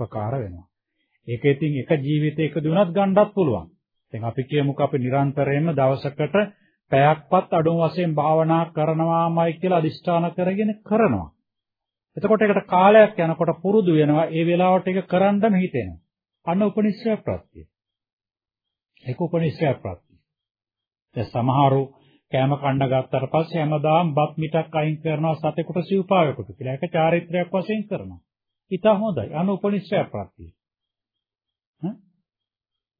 උපකාර වෙනවා. ඒක ඉතින් එක ජීවිතයක දුනත් ගන්නත් පුළුවන්. දැන් අපි කියමුකෝ අපි නිරන්තරයෙන්ම දවසකට පැයක්වත් අඩුම වශයෙන් භාවනා කරනවාමයි කියලා අදිෂ්ඨාන කරගෙන කරනවා. එතකොට ඒකට කාලයක් යනකොට පුරුදු වෙනවා. ඒ වෙලාවට ඒක කරන්නම හිතෙනවා. අන්න උපනිශ්‍රය ප්‍රත්‍යය. ඒක උපනිශ්‍රය ප්‍රත්‍යය. දැන් සමහරු කෑම කන්න ගත්තට පස්සේ හැමදාම බත් මිටක් අයින් කරනවා සතෙකුට සිව්පාවෙකුට කියලා. ඒක චාරිත්‍රාක් වශයෙන් කරනවා. ඊට හොඳයි. අන්න උපනිශ්‍රය ප්‍රත්‍යය.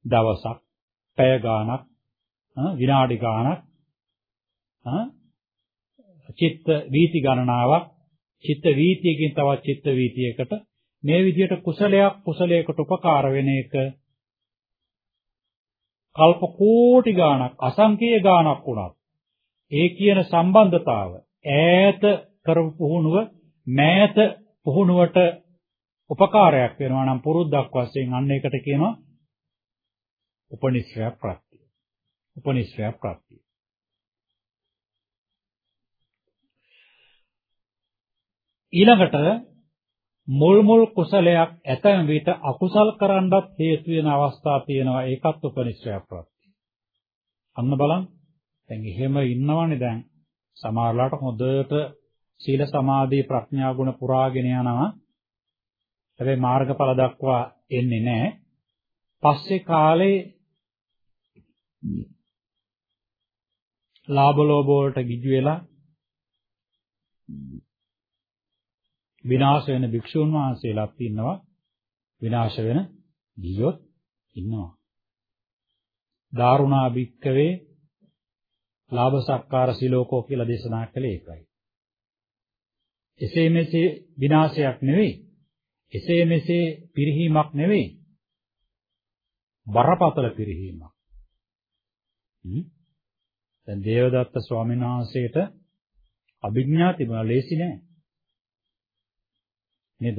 දවසක් පැය ගාණක් විනාඩි ගාණක් චිත්ත වීති ගණනාවක් චිත්ත වීතියකින් තවත් චිත්ත වීතියකට මේ විදිහට කුසලයක් කුසලයකට උපකාර වෙන එක කල්ප කෝටි ගාණක් අසංකේය ගාණක් වුණත් ඒ කියන සම්බන්ධතාව ඈත කරපු පුහුණුව මෑත පුහුණුවට උපකාරයක් වෙනවා නම් පුරුද්දක් වශයෙන් අන්න ඒකට කියනවා උපනිශ්‍රය ප්‍රත්‍ය. උපනිශ්‍රය ප්‍රත්‍ය. ඊළඟට මුල් මුල් කුසලයක් ඇතැම් විට අකුසල් කරන්නත් හේතු වෙන අවස්ථා තියෙනවා ඒකත් උපනිශ්‍රය ප්‍රත්‍ය. අන්න බලන්න. දැන් එහෙම ඉන්නවනේ දැන් සමහරලාට හොඳට සීල සමාධි ප්‍රඥා ගුණ පුරාගෙන යනවා. හැබැයි මාර්ගඵල දක්වා එන්නේ නැහැ. පස්සේ කාලේ ලාභ ලෝභ වලට ගිජු වෙලා විනාශ වෙන භික්ෂුන් වහන්සේලාත් ඉන්නවා. විනාශ වෙන ගියොත් ඉන්නවා. දාරුණා භික්කවේ ලාභ සක්කාර සිලෝකෝ කියලා දේශනා කළේ ඒකයි. එසේ මෙසේ විනාශයක් නෙවෙයි. එසේ මෙසේ පිරිහීමක් නෙවෙයි බරපතල පිරිහීමක් දැන් දේවදත්ත ස්වාමීන් වහන්සේට අභිඥා තිබුණා ලේසි නෑ. නේද?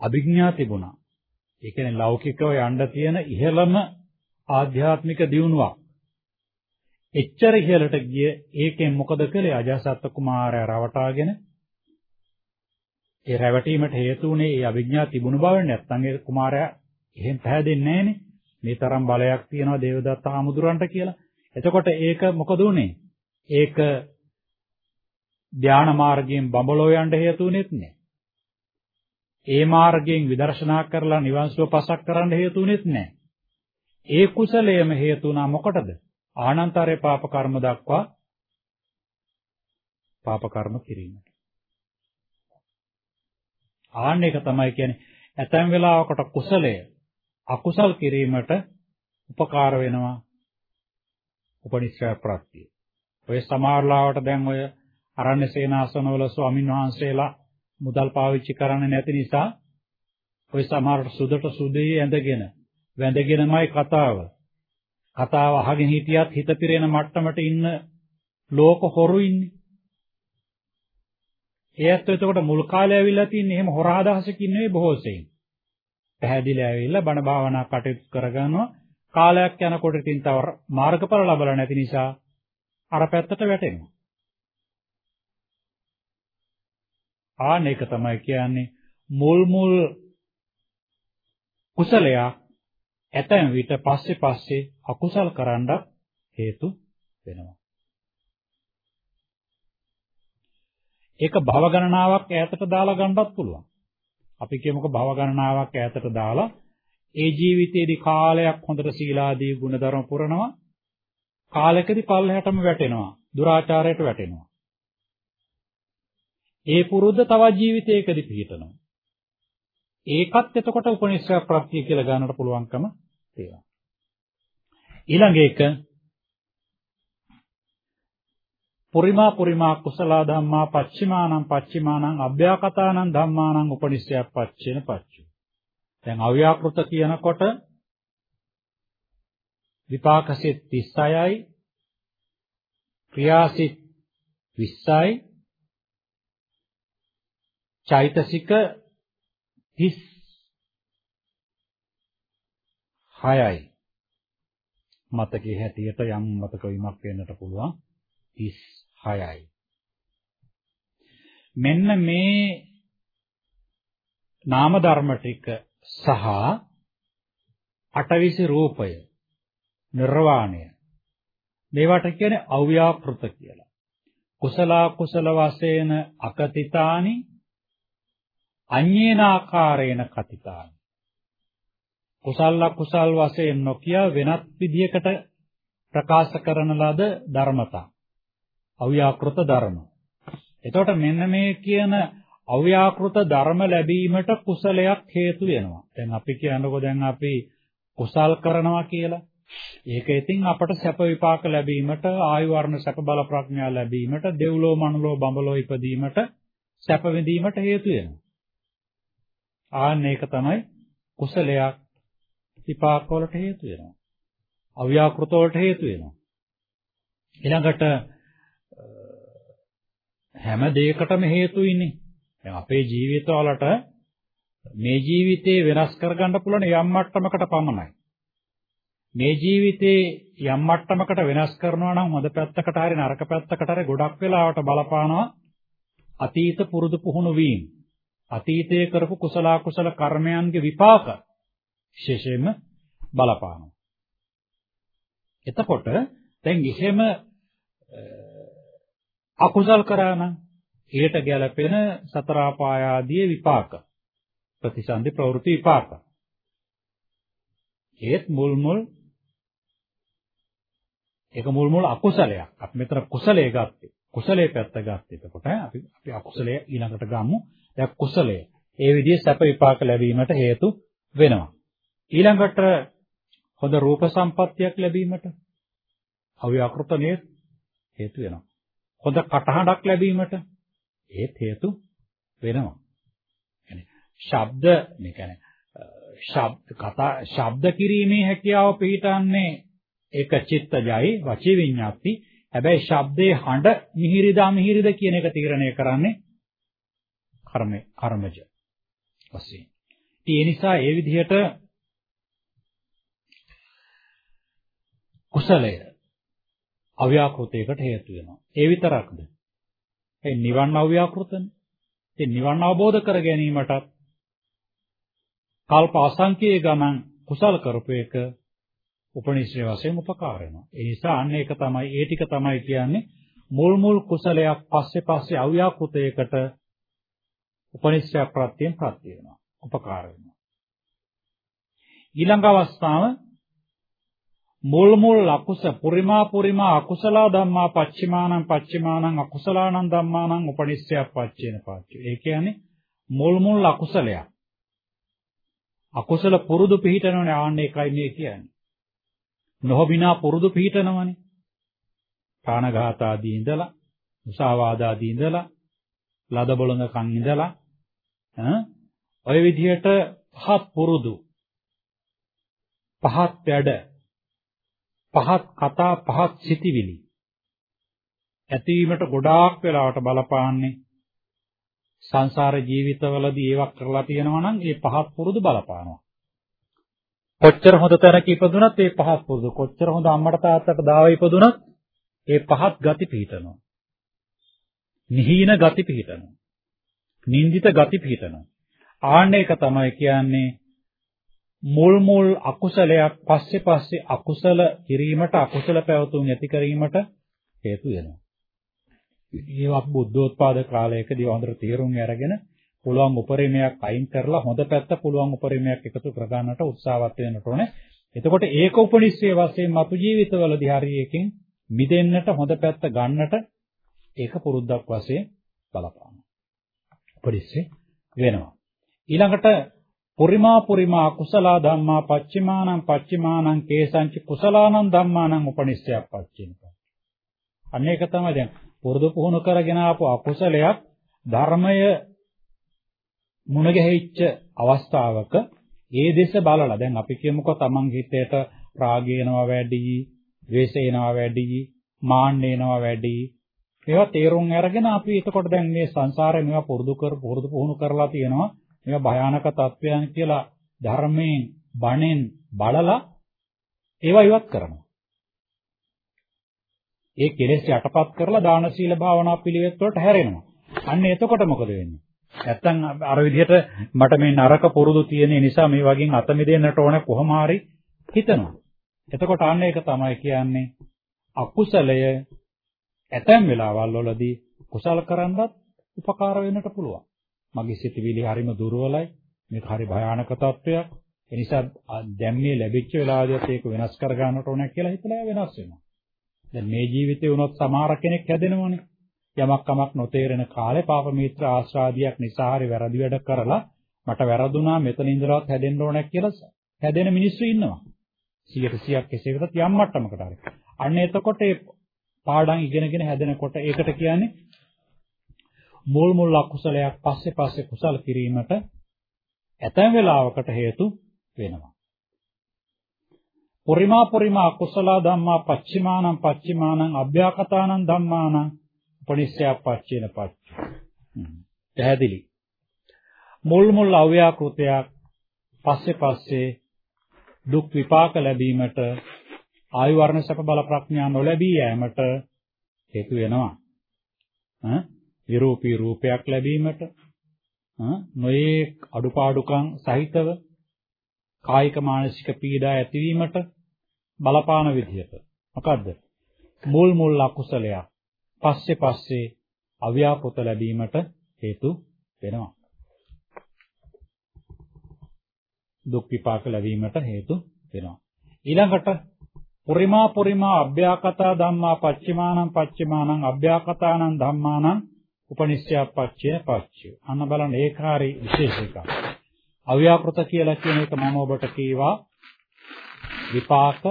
අභිඥා තිබුණා. ඒ කියන්නේ ලෞකිකව යන්න තියෙන ඉහළම ආධ්‍යාත්මික දියුණුවක්. එච්චර ඉහළට ගිය ඒකෙන් මොකද කළේ අජාසත් කුමාරයා රවටාගෙන ඒ රැවටීමට හේතු වුණේ ඒ අභිඥා තිබුණු බව නැත්නම් ඒ කුමාරයා එහෙම පැහැදෙන්නේ නැහනේ. මේ තරම් බලයක් තියෙනවා දේවදත්ත හාමුදුරන්ට කියලා. එතකොට ඒක මොකද උනේ? ඒක ධානා මාර්ගයෙන් බඹලෝ යන්න හේතුුනේත් නෑ. ඒ මාර්ගයෙන් විදර්ශනා කරලා නිවන් සුව පසක් කරන්න හේතුුනේත් නෑ. ඒ කුසලයේම හේතු වුණා මොකටද? ආනන්තරේ පාප කර්ම දක්වා පාප කර්ම කිරීමට. ආන්න එක තමයි කියන්නේ ඇතැම් වෙලාවකට කුසලය අකුසල් කිරීමට උපකාර වෙනවා උපනිශ්‍රය ප්‍රත්‍ය. ඔය සමහරලාවට දැන් ඔය අරණ්‍ය සේනාසනවල ස්වාමින් වහන්සේලා මුදල් පාවිච්චි කරන්නේ නැති නිසා ඔය සමහර සුදට සුදේ ඇඳගෙන වැඳගෙනමයි කතාව. කතාව අහගෙන හිටියත් හිත පිරෙන මට්ටමට ඉන්න ලෝක හොරු ඉන්නේ. ඒත් එතකොට මුල් කාලේ ඇවිල්ලා තින්නේ එහෙම හොර අදහසකින් නෙවෙයි බොහෝ සෙයින්. පැහැදිලිව ඇවිල්ලා බණ භාවනා කටයුතු කරගන්නවා. කාලයක් යනකොට ඉතින් තව මාර්ගඵල ලැබලා නැති නිසා අර පැත්තට වැටෙනවා. ආන එක තමයි කියන්නේ මුල් මුල් කුසලයක් ඇතැම් විට පස්සේ පස්සේ අකුසල් කරන්න හේතු වෙනවා. ඒක භව ගණනාවක් ඈතට දාලා ගන්නවත් පුළුවන්. අපි කියමුකෝ භව ගණනාවක් ඈතට දාලා ඒ ජීවිතයේදී කාලයක් හොඳට සීලාදී ගුණධර්ම පුරනවා. කාලයකදී පල්ලෙහාටම වැටෙනවා. දුරාචාරයට වැටෙනවා. ඒ පුරුද්ද තවත් ජීවිතයකදී පිහිටනවා. ඒකත් එතකොට උපනිශ්‍රය ප්‍රත්‍ය කියලා ගන්නට පුළුවන්කම තියෙනවා. ඊළඟ එක පුරිමා පුරිමා කුසල ධම්මා පච්චිමානං පච්චිමානං අභ්‍යාකතානං ධම්මානං උපනිශ්‍රයක් පච්චේන පච්චු. දැන් අව්‍යාකෘත කියනකොට විපාකසිත 36යි ක්‍රියාසිත 20යි චෛතසික 36යි මතකයේ හැටියට යම් මතක වීමක් වෙන්නට පුළුවන් 36යි. මෙන්න මේ නාම ධර්ම ටික සහ අටවිසි රූපය නිර්වාණය මේවට කියන්නේ අව්‍යාකෘත කියලා. කුසල කුසල වශයෙන් අකතිතානි අඤ්ඤේනාකාරේන කතිතානි. කුසල කුසල් වශයෙන් නොකිය වෙනත් විදියකට ප්‍රකාශ කරන ලද ධර්මතා. අව්‍යාකෘත ධර්ම. එතකොට මෙන්න මේ කියන අව්‍යාකෘත ධර්ම ලැබීමට කුසලයක් හේතු වෙනවා. දැන් අපි කියනකො දැන් අපි කුසල් කරනවා කියලා. ඒක ඉතින් අපට සැප විපාක ලැබීමට ආයු වර්ණ සැප බල ප්‍රඥා ලැබීමට දෙව්ලෝ මනුලෝ බඹලෝ ඉපදීමට සැප විඳීමට හේතු වෙනවා. ආන්න ඒක තමයි කුසලයක් විපාක වලට හේතු වෙනවා. අව්‍යාකෘත වලට හේතු වෙනවා. ඊළඟට හැම දෙයකටම හේතු ඉන්නේ. දැන් අපේ ජීවිතවලට මේ ජීවිතේ වෙනස් කරගන්න පුළුවන් යම් මට්ටමකට පමණයි. මේ ජීවිතේ යම් මට්ටමකට වෙනස් කරනවා නම් හොඳ පැත්තකට හරි නරක පැත්තකට හරි ගොඩක් වෙලාවට බලපානවා අතීත පුරුදු පුහුණු වීම. අතීතයේ කරපු කුසල කුසල කර්මයන්ගේ විපාක විශේෂයෙන්ම බලපානවා. එතකොට දැන් එහෙම අකුසල් කරා නම් ඊට ගැලපෙන සතර ආපාය ආදී විපාක. ප්‍රතිසන්දි ප්‍රවෘත්ති විපාක. ඒත් මුල් මුල් ඒක මුල් මුල් අකුසලයක්. අපි මෙතන කුසලයේ ගත්තේ. කුසලයේ පැත්ත ගත්තේ එතකොට අපි අපි අකුසලයේ ඊළඟට ගමු. දැන් කුසලයේ. ඒ විදිහේ සැප විපාක ලැබීමට හේතු වෙනවා. ඊළඟට හොඳ රූප සම්පත්තියක් ලැබීමට අව්‍යාකෘත හේතු වෙනවා. හොඳ කටහඬක් ලැබීමට ඒත් හේතු වෙනවා. يعني ශබ්ද මේ කියන්නේ ශබ්ද කතා ශබ්ද කිරීමේ හැකියාව පිළිටන්නේ ඒක චිත්තජයි වචී විඤ්ඤාති. හැබැයි ශබ්දේ හඬ මිහිරිද අමිහිරිද කියන එක තීරණය කරන්නේ කර්ම කර්මජ වශයෙන්. ඒ නිසා ඒ විදිහට කුසලය අව්‍යාකෘතයකට හේතු වෙනවා. ඒ විතරක්ද? ඒ නිවන් අව්‍යාකෘතනේ. ඒ නිවන් අවබෝධ කර ගැනීමටත් කල්ප අසංඛ්‍යය ගණන් කුසල් කරපු එක උපනිශ්‍රේ වශයෙන් උපකාර වෙනවා. ඒ නිසා අන්න ඒක තමයි ඒ ටික තමයි කියන්නේ මුල් මුල් කුසලයක් පස්සේ පස්සේ අව්‍යාකෘතයකට උපනිශ්‍රය ප්‍රත්‍යයෙන් ප්‍රත්‍ය වෙනවා. උපකාර වෙනවා. ඊළඟ අවස්ථාව මුල් මුල් අකුස පුරිමා පුරිමා අකුසල ධම්මා පච්චිමානං පච්චිමානං අකුසලානං ධම්මානං උපනිස්සයක් පච්චේන පාච්චය. ඒ කියන්නේ මුල් මුල් අකුසලයක්. අකුසල පුරුදු පිහිටනවනේ ආන්න එකයි මේ කියන්නේ. නොහොබිනා පුරුදු පිහිටනවනේ. ප්‍රාණඝාත ආදී ඉඳලා, මුසාවාද ආදී ඉඳලා, ලද බොළඳකම් ඉඳලා ඈ ඔය විදිහට පහත් පුරුදු පහත් වැඩ පහත් කතා පහත් සිටිවිලි ඇතිවීමට ගොඩාක් වෙලාවට බලපාන්නේ සංසාර ජීවිතවලදී ඒවක් කරලා තියෙනවා නම් ඒ පහත් පුරුදු බලපානවා. කොච්චර හොඳ තැනක ඉපදුනත් ඒ පහත් පුරුදු කොච්චර හොඳ අම්මට තාත්තට දාව ඉපදුනත් ඒ පහත් ගති පිහිටනවා. නිහීන ගති පිහිටනවා. නින්දිත ගති පිහිටනවා. ආන්න එක තමයි කියන්නේ මුල් මුල් අකුසලයක් පස්සේ පස්සේ අකුසල කිරීමට අකුසල පැවතුම් ඇති කිරීමට හේතු වෙනවා. ඒවත් බුද්ධෝත්පාද කාලයකදී වඳුර තීරුම් අරගෙන පුළුවන් උපරිමයක් අයින් කරලා හොඳ පැත්ත පුළුවන් උපරිමයක් එකතු කරගන්නට උත්සාහවත් වෙන්නට ඕනේ. එතකොට ඒක උපනිශ්‍රේ වශයෙන් මතු ජීවිතවලදී හරි එකකින් මිදෙන්නට හොඳ පැත්ත ගන්නට ඒක පුරුද්දක් වශයෙන් බලපානවා. උපනිශ්‍රේ වෙනවා. ඊළඟට පුරිමා පුරිමා කුසල ධම්මා පච්චිමානං පච්චිමානං කේසංච කුසලානං ධම්මානං උපනිස්සයක් පච්චිනක. අන්න ඒක තමයි දැන් පුරුදු පුහුණු කරගෙන ආපු අකුසලයක් ධර්මය මුණ ගැහිච්ච අවස්ථාවක ඒ දෙස බලලා දැන් අපි කියමුකෝ තමන් හිතේට රාගයනවා වැඩි, ද්වේෂයනවා වැඩි, මාන්නයනවා වැඩි. ඒවා තේරුම් අරගෙන අපි එතකොට දැන් මේ සංසාරේ මේවා පුරුදු කර පුරුදු පුහුණු කරලා තියෙනවා. මේවා භයානක තත්වයන් කියලා ධර්මයෙන් බණෙන් බලලා ඒවා ඉවත් කරනවා. ඒ කෙලෙස් යටපත් කරලා දාන සීල භාවනා පිළිවෙත් වලට හැරෙනවා. අන්න එතකොට මොකද වෙන්නේ? නැත්තම් අර විදිහට මට මේ නරක පුරුදු තියෙන නිසා මේ වගේ අත මිදෙන්නට ඕන කොහොම හරි හිතනවා. එතකොට අන්න ඒක තමයි කියන්නේ අකුසලය ඇතැම් වෙලාවල් වලදී කුසල කරන්නත් උපකාර වෙන්නට පුළුවන්. මගේ සිතවිලි හරිම දුර්වලයි. මේක හරි භයානක තත්වයක්. ඒ නිසා දැන් මේ ලැබිච්ච වෙලාවදිත් ඒක වෙනස් කර ගන්නට ඕන කියලා හිතලා වෙනස් වෙනවා. දැන් මේ ජීවිතේ වුණොත් සමහර කෙනෙක් හැදෙනවනේ. යමක් කමක් නොතේරෙන කාලේ පාප මිත්‍ර ආශ්‍රාදියක් නිසා හරි වැරදි වැඩ කරලා මට වැරදුනා මෙතන ඉඳලාත් හැදෙන්න ඕන කියලා හැදෙන මිනිස්සු ඉන්නවා. 100%ක් කෙසේකටත් යම් මට්ටමකට හරි. අන්න එතකොට ඒ පාඩම් ඉගෙනගෙන හැදෙනකොට ඒකට කියන්නේ මුල් මුල් අකුසලයක් පස්සේ පස්සේ කුසල කිරීමට ඇතැම් වෙලාවකට හේතු වෙනවා. පරිමා පරිමා අකුසල ධම්මා පච්චිමානං පච්චිමානං අභ්‍යාකතානං ධම්මානං උපනිස්සයප්පච්චේන පච්ච. පැහැදිලි. මුල් මුල් අව්‍යාකෘතයක් පස්සේ පස්සේ දුක් විපාක ලැබීමට ආයු වර්ණ සැප බල ප්‍රඥා නොලැබී යෑමට හේතු වෙනවා. ඈ විරූපී රූපයක් ලැබීමට නොයේ අඩුපාඩුකම් සහිතව කායික මානසික පීඩා ඇතිවීමට බලපාන විදිහට. මොකද්ද? මුල් මුල් අකුසලයක් පස්සේ පස්සේ අව්‍යාපෘත ලැබීමට හේතු වෙනවා. දුක් විපාක ලැබීමට හේතු වෙනවා. ඊළඟට පුරිමා පුරිමා අභ්‍යාකතා ධම්මා පච්චිමානං පච්චිමානං අභ්‍යාකතානං ධම්මානං උපනිශ්චයපච්චය පච්චය. අන්න බලන්න ඒකාරී විශේෂ එකක්. අව්‍යාකෘත කියලා කියන එක මම ඔබට කීවා විපාක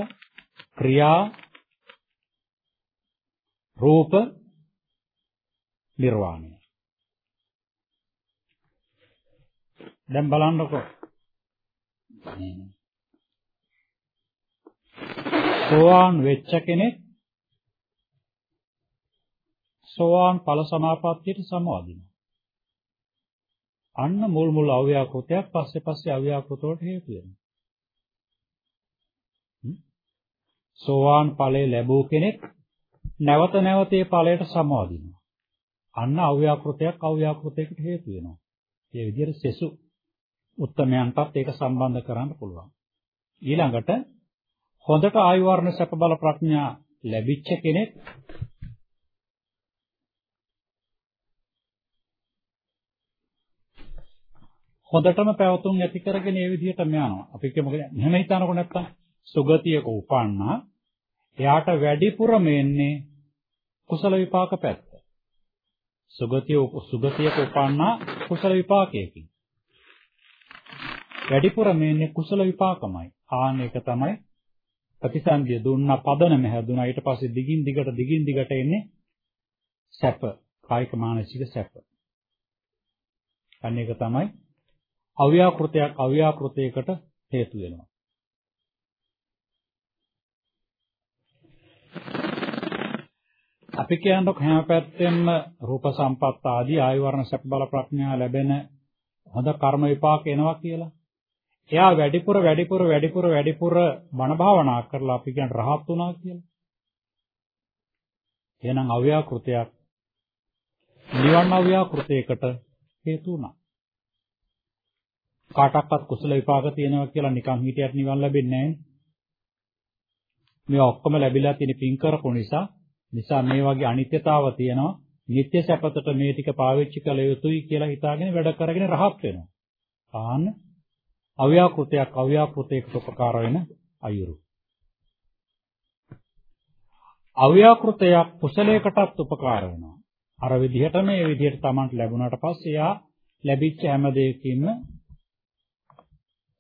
ක්‍රියා රූප නිර්වාණය. දැන් බලන්නකො. සෝවාන් වෙච්ච කෙනෙක් සෝවාන් ඵල සමාපත්තියට සමවදිනවා. අන්න මුල් මුල් අව්‍යාකෘතයක් පස්සේ පස්සේ අව්‍යාකෘත වලට හේතු වෙනවා. සෝවාන් ඵලය ලැබූ කෙනෙක් නැවත නැවත ඒ ඵලයට සමවදිනවා. අන්න අව්‍යාකෘතයක් අව්‍යාකෘතයකට හේතු වෙනවා. ඒ විදිහට සෙසු උත්තමයන්ටත් ඒක සම්බන්ධ කරන්න පුළුවන්. ඊළඟට හොඳට ආයු වර්ණ සැප බල ප්‍රඥා ලැබිච්ච කෙනෙක් හොඳටම පැවතුම් ඇති කරගෙන ඒ විදිහටම යනවා. අපි කියමු මෙහෙම හිතනකො නැත්තම් සුගතියක උපන්නා එයාට වැඩිපුරම එන්නේ කුසල විපාක පැත්ත. සුගතිය සුගතියක උපන්නා කුසල විපාකයකින්. වැඩිපුරම එන්නේ කුසල විපාකමයි. ආන එක තමයි ප්‍රතිසන්දිය දුන්නා පදනම හැදුනා ඊට පස්සේ දිගින් දිගට දිගින් දිගට එන්නේ සැප කායික මානසික සැප. අන්න ඒක තමයි අව්‍යාකෘතයක් අව්‍යාකෘතයකට හේතු වෙනවා. අපි කියනකොට හැම පැත්තෙම රූප සම්පත් ආදී ආයු වර්ණ සැප බල ප්‍රඥා ලැබෙන හොඳ කර්ම විපාක එනවා කියලා. එයා වැඩිපුර වැඩිපුර වැඩිපුර වැඩිපුර බණ භාවනා කරලා අපි කියන රහත් වුණා කියලා. එහෙනම් අව්‍යාකෘතයක් නිවන් අව්‍යාකෘතයකට හේතු වුණා. කාටවත් කුසල විපාක තියෙනවා කියලා නිකන් හිටියට නිවන් ලැබෙන්නේ නැහැ. මේවා ඔක්කොම ලැබිලා තියෙන පින් කරපු නිසා නිසා මේ වගේ අනිත්‍යතාව තියෙනවා. නිත්‍ය සැපතට මේ ටික පාවිච්චි කළ යුතුයි කියලා හිතාගෙන වැඩ කරගෙන රහත් වෙනවා. ආන්න අව්‍යාකෘතයක් අව්‍යාකෘතයකට උපකාර වෙන අයුරු. අව්‍යාකෘතයක් කුසලයකටත් උපකාර වෙනවා. අර විදිහට මේ විදිහට Tamanට ලැබුණාට පස්සේ යා ලැබිච්ච හැම දෙයකින්ම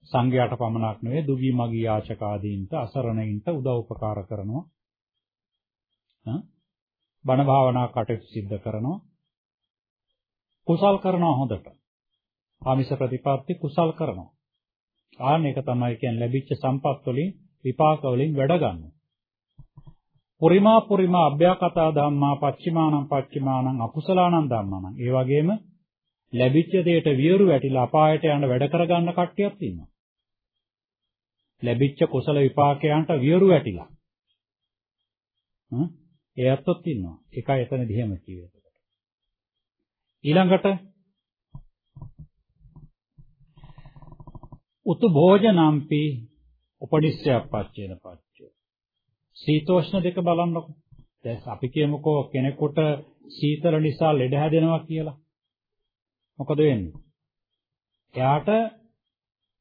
සංඝයාට පමණක් නෙවෙයි දුගී මගී යාචක ආදීන්ට අසරණයින්ට උදව් උපකාර කරනවා. බණ භාවනා කටයුතු සිද්ධ කරනවා. කුසල් කරනවා හොඳට. ආමිෂ ප්‍රතිපatti කුසල් කරනවා. ආන්න ඒක තමයි කියන්නේ ලැබිච්ච සම්පත් වලින් විපාක වලින් වැඩ ගන්නවා. පුරිමා පුරිමා අභ්‍යාකතා ධම්මා පච්චිමානං පච්චිමානං අකුසලානං ධම්මානං. ඒ වගේම ලැබිච්ච දෙයට වියරු වැටිලා අපායට යන වැඩ කරගන්න කට්ටියක් ඉන්නවා. ලැබිච්ච කුසල විපාකයන්ට වියරු වැටිලා. හ්ම් ඒ අත්ොත් ඉන්නවා. එකයි එතන දිහෙම කියවේ. ඊළඟට උතු භෝජනම්පි උපනිස්සයප්පච්චේන පච්චය. සීතෝෂ්ණ දෙක බලන්නකො. දැන් අපි කියමුකෝ කෙනෙකුට සීතල නිසා ලෙඩ හැදෙනවා කියලා. මොකද වෙන්නේ? එයාට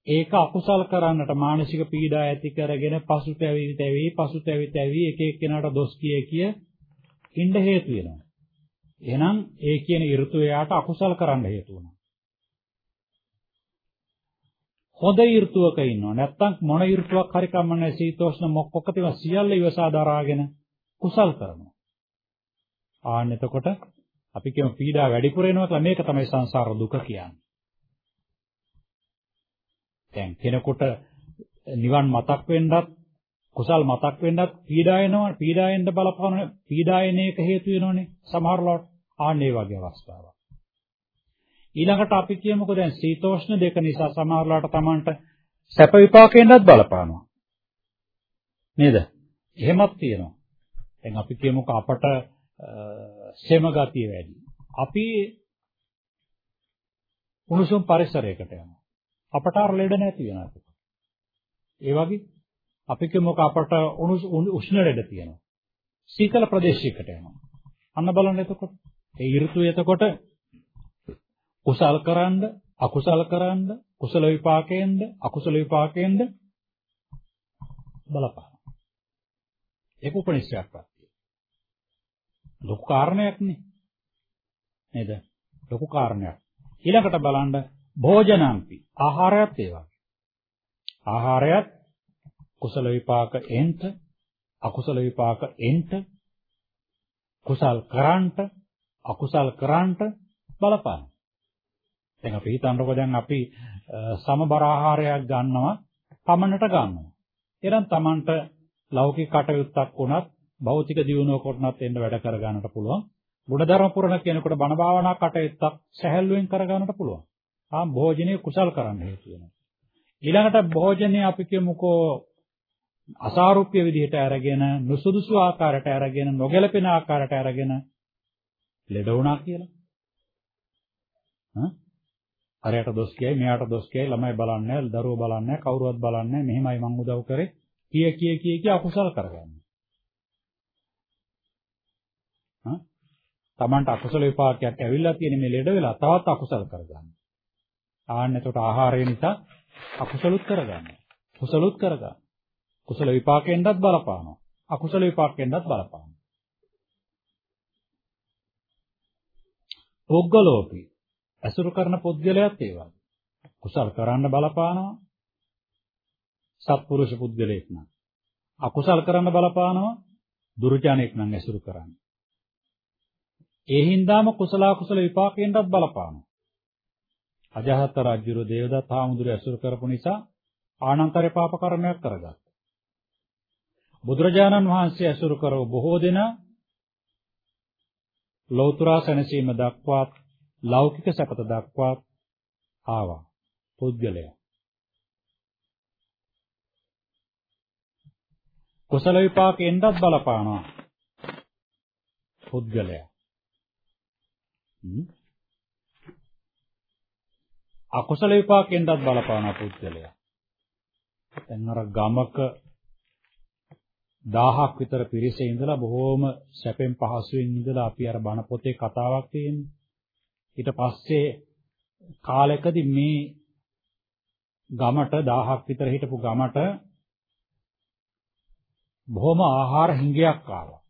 ඒක අකුසල් කරන්නට මානසික පීඩා ඇති කරගෙන පසුතැවි තැවි පසුතැවි තැවි එක එක්කෙනාට දොස් කිය කිය ඉන්න හේතු වෙනවා. එහෙනම් ඒ කියන ඍතු එයාට අකුසල් කරන්න හේතු වෙනවා. හොඳ ඍතුවක ඉන්නවා. නැත්තම් මොන ඍතුවක් හරි කම්මන්නේ සීතෝෂ්ණ මොක්කොක තියලා සියල්ල ඉවසා දරාගෙන කුසල් කරනවා. ආන්න එතකොට අපි කියමු පීඩා වැඩිපුර එනවා කියලා මේක තමයි සංසාර දුක කියන්නේ. දැන් කෙනෙකුට නිවන් මතක් වෙන්නත් කුසල් මතක් වෙන්නත් පීඩා එනවා පීඩාවෙන්ද බලපාන පීඩායන එක හේතු වෙනෝනේ සමහර ලාට ආන්න ඒ වගේ අවස්ථාවක්. ඊළඟට අපි කියමුකෝ දැන් සීතෝෂ්ණ දෙක නිසා සමහර ලාට Tamanට සැප විපාකෙන්වත් බලපානවා. නේද? එහෙමත් තියෙනවා. දැන් අපි කියමුකෝ අපට සෙම ගතිය වැඩි. අපි උණුසුම් පරිසරයකට යනවා. අපට අර ලෙඩ නැති වෙනවා. ඒ වගේ අපි කියමුකෝ අපට උෂ්ණ ලෙඩ තියෙනවා. සීතල ප්‍රදේශයකට යනවා. අන්න බලන්න එතකොට. ඒ ඍතු එතකොට කුසල් කරන්ද අකුසල් කරන්ද කුසල විපාකයෙන්ද අකුසල විපාකයෙන්ද බලපාන. ඒක උපනිෂයක් ප්‍රත්‍යය. ලොකු කාරණයක් නේ. නේද? ලොකු කාරණයක්. ඊළඟට බලන්න භෝජනම්පි ආහාරයත් ඒ වගේ. ආහාරයත් කුසල විපාක එන්ට අකුසල විපාක එන්ට කුසල් කරන්ට අකුසල් කරන්ට බලපාන. දැන් අපි හිතන්නකො දැන් අපි සමබර ආහාරයක් ගන්නවා පමණට ගන්නවා. එනම් Tamanට ලෞකික කටයුත්තක් වුණත් භෞතික දියුණුවකට උනත් එන්න වැඩ කර ගන්නට පුළුවන්. ගුණධර්ම පුරණ කෙනෙකුට බණ භාවනා කටයුත්තක් සැහැල්ලුවෙන් කර ගන්නට පුළුවන්. ආ භෝජනයේ කුසල් කරන්න හේතු වෙනවා. ඊළඟට භෝජනයේ අපි කියමුකෝ අසාරුප්‍ය විදිහට අරගෙන නුසුදුසු ආකාරයට අරගෙන නොගැලපෙන ආකාරයට අරගෙන ලෙඩ වුණා කියලා. හා අරයට දොස් කියයි මෙයාට දොස් කියයි ළමයි බලන්නේ දරුවෝ බලන්නේ කවුරුවත් බලන්නේ මෙහෙමයි මං උදව් කරේ කිය කිය කිය කිය අකුසල කරගන්න. හා Tamanට අකුසල විපාකයක් ඇවිල්ලා තියෙන මේ ලෙඩ වෙලා තවත් අකුසල කරගන්න. ආන්න එතකොට ආහාරය නිසා අකුසලුත් කරගන්න. කුසලුත් කරගන්න. කුසල විපාකයෙන්වත් බලපානවා. අකුසල විපාකයෙන්වත් බලපානවා. පුද්ගලෝපි ඇසුරු කරන පුද්ගලයාත් ඒ වගේ. කුසල් කරන්න බලපානවා. සත්පුරුෂ පුද්ගලයෙක් නම්. අකුසල් කරන්න බලපානවා දුර්ජනෙක් නම් ඇසුරු කරන්නේ. ඒ හින්දාම කුසල අකුසල විපාකයෙන්වත් බලපානවා. අජහත් රජුරු දේවදත්ත හාමුදුරුවෝ ඇසුරු කරපු නිසා ආනන්තර පාප කර්මයක් කරගත්තා. බුදුරජාණන් වහන්සේ ඇසුරු කරව බොහෝ දෙනා ලෞතර සැනසීම දක්වා ලෞකික සැපත දක්වා ආවා. පුද්ගලයා. කුසල විපාකෙන්වත් බලපානවා. පුද්ගලයා. අකුසල විපාකෙන්වත් බලපානවා පුද්ගලයා දැන් අර ගමක 1000ක් විතර පිරිසේ ඉඳලා බොහෝම සැපෙන් පහසුවෙන් ඉඳලා අපි අර බණ පොතේ කතාවක් තියෙන්නේ. ඊට පස්සේ කාලෙකදී මේ ගමට 1000ක් විතර හිටපු ගමට බොහොම ආහාර හිඟයක් ආවා.